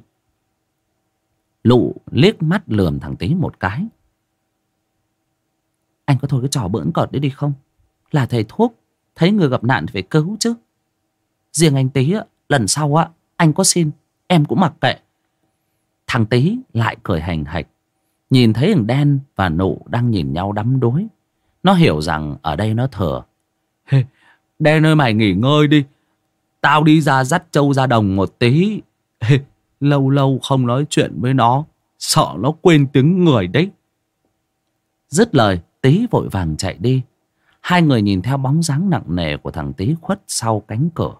Lụ liếc mắt lườm thằng Tý một cái. Anh có thôi cái trò bỡn cợt đấy đi không? Là thầy thuốc Thấy người gặp nạn thì phải cứu chứ. Riêng anh tí Lần sau á anh có xin Em cũng mặc kệ. Thằng tí lại cười hành hạch Nhìn thấy thằng đen và nụ đang nhìn nhau đắm đuối. Nó hiểu rằng ở đây nó thừa hey, Đen ơi mày nghỉ ngơi đi. Tao đi ra dắt trâu ra đồng một tí. Hey, Lâu lâu không nói chuyện với nó Sợ nó quên tiếng người đấy. Dứt lời Tí vội vàng chạy đi. Hai người nhìn theo bóng dáng nặng nề của thằng Tí khuất sau cánh cửa.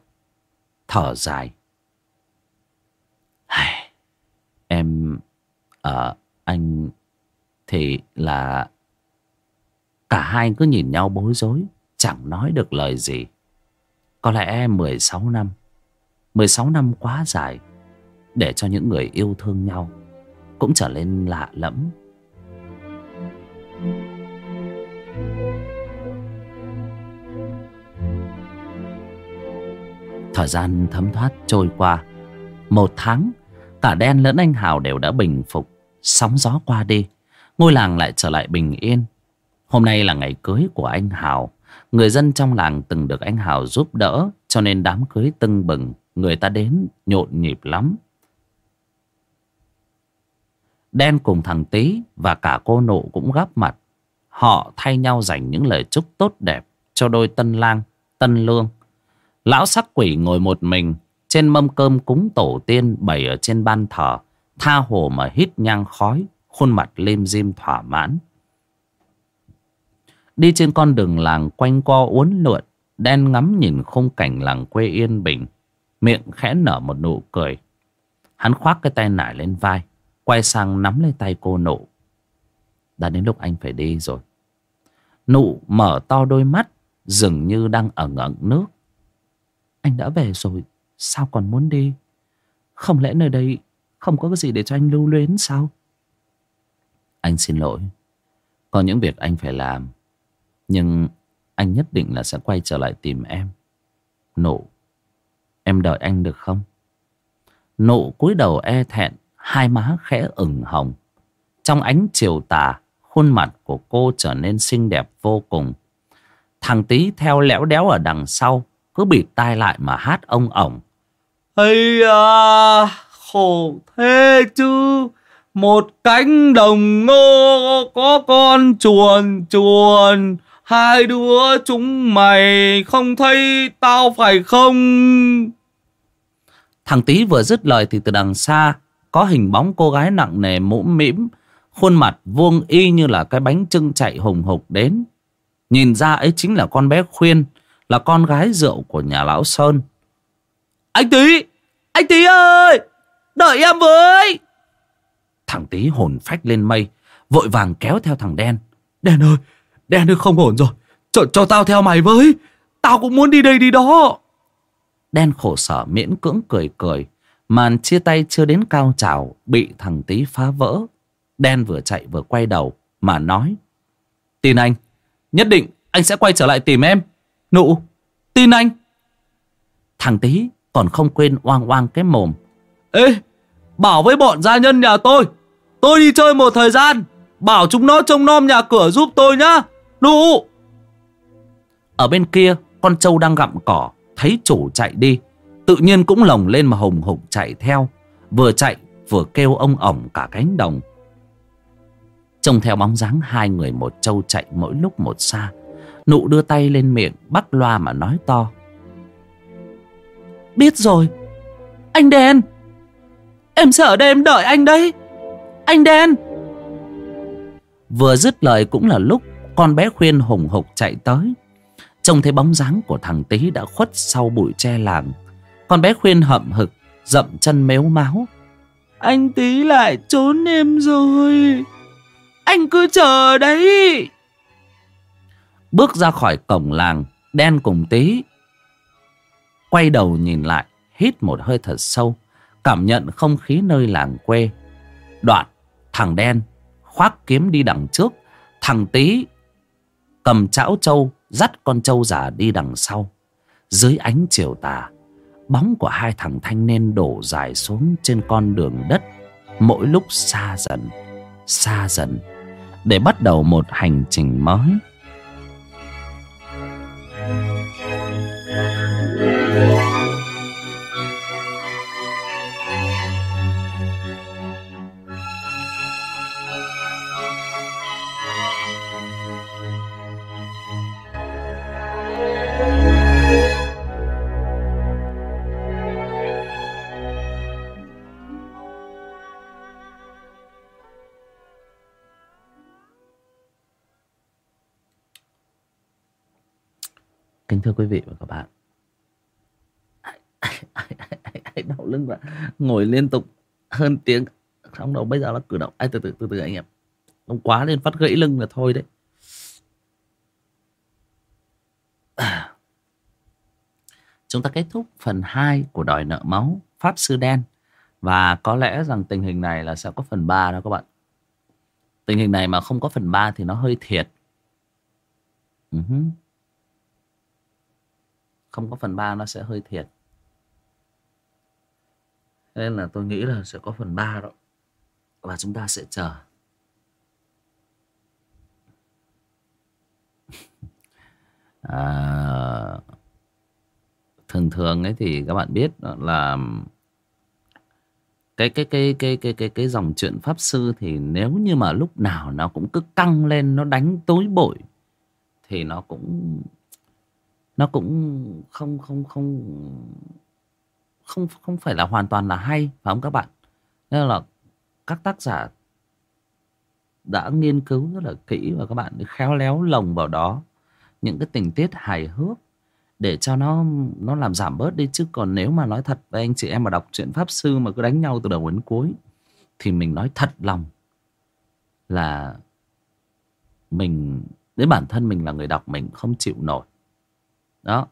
Thở dài. Em À, anh Thì là Cả hai cứ nhìn nhau bối rối Chẳng nói được lời gì. Có lẽ 16 năm 16 năm quá dài để cho những người yêu thương nhau cũng trở nên lạ lẫm. Thời gian thấm thoát trôi qua một tháng cả đen lẫn anh hào đều đã bình phục sóng gió qua đi ngôi làng lại trở lại bình yên hôm nay là ngày cưới của anh hào người dân trong làng từng được anh hào giúp đỡ cho nên đám cưới tưng bừng người ta đến nhộn nhịp lắm Đen cùng thằng Tý và cả cô nụ cũng gắp mặt. Họ thay nhau dành những lời chúc tốt đẹp cho đôi tân lang, tân lương. Lão sắc quỷ ngồi một mình trên mâm cơm cúng tổ tiên bày ở trên ban thờ. Tha hồ mà hít nhang khói, khuôn mặt lim dim thỏa mãn. Đi trên con đường làng quanh co uốn lượn, đen ngắm nhìn khung cảnh làng quê yên bình. Miệng khẽ nở một nụ cười. Hắn khoác cái tay nải lên vai Quay sang nắm lấy tay cô nụ Đã đến lúc anh phải đi rồi Nụ mở to đôi mắt Dường như đang ẩn ẩn nước anh đã về rồi Sao còn muốn đi? Không lẽ nơi đây Không có cái gì để cho anh lưu luyến sao? Anh xin lỗi. Có những việc anh phải làm Nhưng anh nhất định là sẽ quay trở lại tìm em. Nụ Em đợi anh được không? Nụ cúi đầu e thẹn hai má khẽ ửng hồng. Trong ánh chiều tà, khuôn mặt của cô trở nên xinh đẹp vô cùng. Thằng tí theo lẽo đéo ở đằng sau, cứ bịt tai lại mà hát ông ổng. Ây à, khổ thế chứ. Một cánh đồng ngô có con chuồn chuồn. Hai đứa chúng mày không thấy tao phải không? Thằng tí vừa dứt lời thì từ đằng xa có hình bóng cô gái nặng nề mũm mĩm khuôn mặt vuông y như là cái bánh trưng chạy hùng hục đến nhìn ra ấy chính là con bé khuyên là con gái rượu của nhà lão sơn. Anh Tý, anh Tý ơi đợi em với. Thằng Tý hồn phách lên mây vội vàng kéo theo thằng đen. Đen ơi đen ơi không ổn rồi. Cho, cho tao theo mày với. Tao cũng muốn đi đây đi đó. Đen khổ sở miễn cưỡng cười cười Màn chia tay chưa đến cao trào Bị thằng Tý phá vỡ. Đen vừa chạy vừa quay đầu Mà nói Tin anh Nhất định anh sẽ quay trở lại tìm em. Nụ, Tin anh. Thằng tí còn không quên oang oang cái mồm. Ê, Bảo với bọn gia nhân nhà tôi Tôi đi chơi một thời gian, Bảo chúng nó trông nom nhà cửa giúp tôi nhá. Nụ. Ở bên kia, Con trâu đang gặm cỏ, Thấy chủ chạy đi, Tự nhiên cũng lồng lên mà hùng hục chạy theo, Vừa chạy vừa kêu ông ổng cả cánh đồng. Trông theo bóng dáng hai người một trâu chạy mỗi lúc một xa Nụ đưa tay lên miệng, bắt loa mà nói to. Biết rồi. Anh đen. Em sẽ ở đây, em đợi anh đấy. Anh đen. Vừa dứt lời cũng là lúc Con bé khuyên hùng hục chạy tới. Trông thấy bóng dáng của thằng Tý đã khuất sau bụi tre làng. Con bé khuyên hậm hực, Dậm chân mếu máu. Anh Tý lại trốn em rồi. Anh cứ chờ đấy. Bước ra khỏi cổng làng, Đen cùng Tý Quay đầu nhìn lại, Hít một hơi thật sâu, Cảm nhận không khí nơi làng quê. Đoạn, thằng đen, Khoác kiếm đi đằng trước, Thằng Tý Cầm chảo trâu, Dắt con trâu già đi đằng sau. Dưới ánh chiều tà, Bóng của hai thằng thanh niên đổ dài xuống trên con đường đất, Mỗi lúc xa dần Xa dần. Để bắt đầu một hành trình mới. Kính thưa quý vị và các bạn. Đau lưng và ngồi liên tục hơn tiếng. Không đâu bây giờ là cử động. Ai, từ từ từ từ anh em. Không quá lên phát gãy lưng là thôi đấy. Chúng ta kết thúc phần 2 của đòi nợ máu Pháp Sư Đen. Và có lẽ rằng tình hình này là sẽ có phần 3 đó các bạn. Tình hình này mà không có phần 3 thì nó hơi thiệt. Ừ uh -huh không có phần 3 nó sẽ hơi thiệt. Nên là tôi nghĩ là sẽ có phần 3 đó. Và chúng ta sẽ chờ. À, thường thường ấy thì các bạn biết là cái cái cái cái cái cái cái dòng chuyện pháp sư thì nếu như mà lúc nào nó cũng cứ căng lên nó đánh tối bội thì nó cũng nó cũng không không không không không phải là hoàn toàn là hay phải không các bạn? Nên là các tác giả đã nghiên cứu rất là kỹ và các bạn khéo léo lồng vào đó những cái tình tiết hài hước để cho nó nó làm giảm bớt đi. Chứ còn nếu mà nói thật với anh chị em mà đọc truyện pháp sư mà cứ đánh nhau từ đầu đến cuối thì mình nói thật lòng là mình, đến bản thân mình là người đọc mình không chịu nổi đó.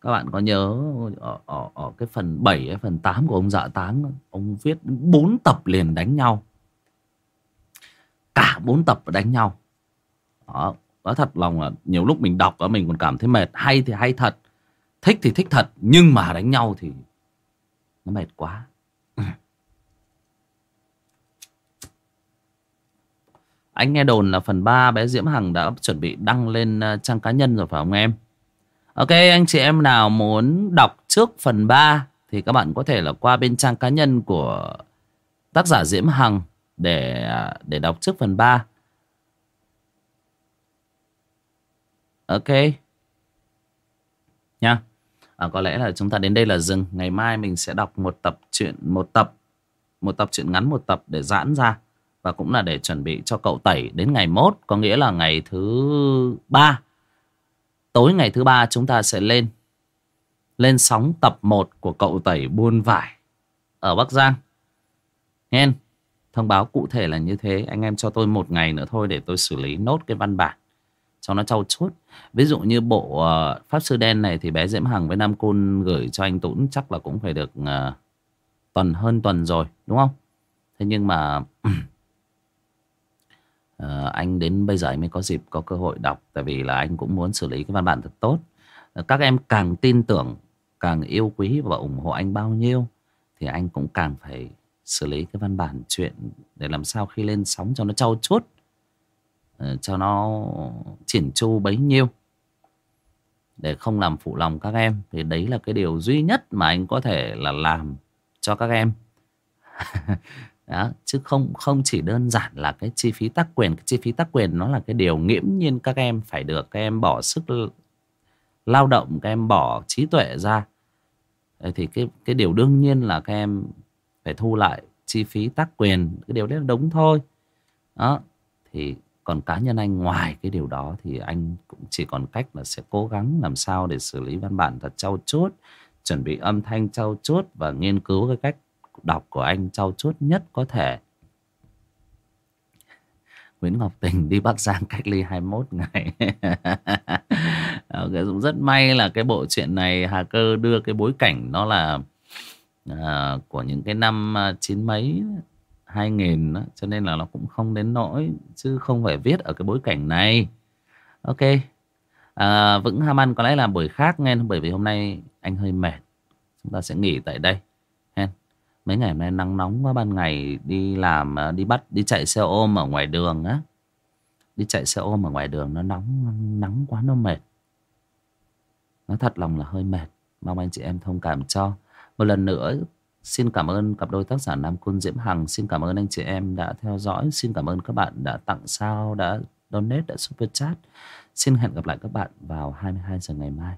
Các bạn có nhớ ở, ở, ở cái phần 7 hay phần 8 của ông dạ táng ông viết 4 tập liền đánh nhau. Cả 4 tập đánh nhau. Đó. Nói thật lòng là nhiều lúc mình đọc mình còn cảm thấy mệt. Hay thì hay thật thích thì thích thật nhưng mà đánh nhau thì nó mệt quá. Anh nghe đồn là phần 3 bé Diễm Hằng đã chuẩn bị đăng lên ờ, trang cá nhân rồi phải không em? Ok anh chị em nào muốn đọc trước phần 3 thì các bạn có thể là qua bên trang cá nhân của tác giả Diễm Hằng để à, để đọc trước phần 3. Ok. Nha. À, có lẽ là chúng ta đến đây là dừng. Ngày mai mình sẽ đọc một tập truyện một tập một tập truyện ngắn một tập để giãn ra và cũng là để chuẩn bị cho cậu tẩy đến ngày mốt có nghĩa là ngày thứ ba Tối ngày thứ ba chúng ta sẽ lên Lên sóng tập 1 của cậu tẩy buôn vải Ở Bắc Giang. Nghe Thông báo cụ thể là như thế. Anh em cho tôi một ngày nữa thôi để tôi xử lý nốt cái văn bản Cho nó trau chuốt. Ví dụ như bộ uh, Pháp Sư Đen này Thì bé Diễm Hằng với Nam Côn gửi cho anh Tũng Chắc là cũng phải được uh, tuần hơn tuần rồi Đúng không? Thế nhưng mà uh, anh đến bây giờ anh mới có dịp có cơ hội đọc tại vì là anh cũng muốn xử lý cái văn bản thật tốt. Ờ, các em càng tin tưởng càng yêu quý và ủng hộ anh bao nhiêu thì anh cũng càng phải xử lý cái văn bản chuyện để làm sao khi lên sóng cho nó trau chuốt ờ, cho nó chỉn chu bấy nhiêu. Để không làm phụ lòng các em thì đấy là cái điều duy nhất mà anh có thể là làm cho các em. đó, chứ không không chỉ đơn giản là cái chi phí tác quyền. Cái chi phí tác quyền nó là cái điều nghiễm nhiên các em phải được. Các em bỏ sức lao động, các em bỏ trí tuệ ra. Thì cái cái điều đương nhiên là các em phải thu lại chi phí tác quyền. Cái điều đấy là đúng thôi. Đó, thì còn cá nhân anh, ngoài cái điều đó thì anh cũng chỉ còn cách là sẽ cố gắng làm sao để xử lý văn bản thật trau chuốt, chuẩn bị âm thanh trau chuốt và nghiên cứu cái cách đọc của anh trau chuốt nhất có thể. Nguyễn Ngọc Tình đi Bắc Giang cách ly 21 ngày. Dũng rất may là cái bộ truyện này Hà Cơ đưa cái bối cảnh nó là à, của những cái năm à, chín mấy 2000 đó, cho nên là nó cũng không đến nỗi chứ không phải viết ở cái bối cảnh này. Ok à, vững ham ăn có lẽ là buổi khác nghe bởi vì hôm nay anh hơi mệt. Chúng ta sẽ nghỉ tại đây mấy ngày hôm nay nắng nóng quá ban ngày đi làm à, đi bắt đi chạy xe ôm ở ngoài đường á. Đi chạy xe ôm ở ngoài đường nó nóng nắng quá nó mệt. Nó thật lòng là hơi mệt mong anh chị em thông cảm cho. Một lần nữa Xin cảm ơn cặp đôi tác giả Nam Côn Diễm Hằng. Xin cảm ơn anh chị em đã theo dõi. Xin cảm ơn các bạn đã tặng sao Đã donate, đã super chat. Xin hẹn gặp lại các bạn vào 22 giờ ngày mai.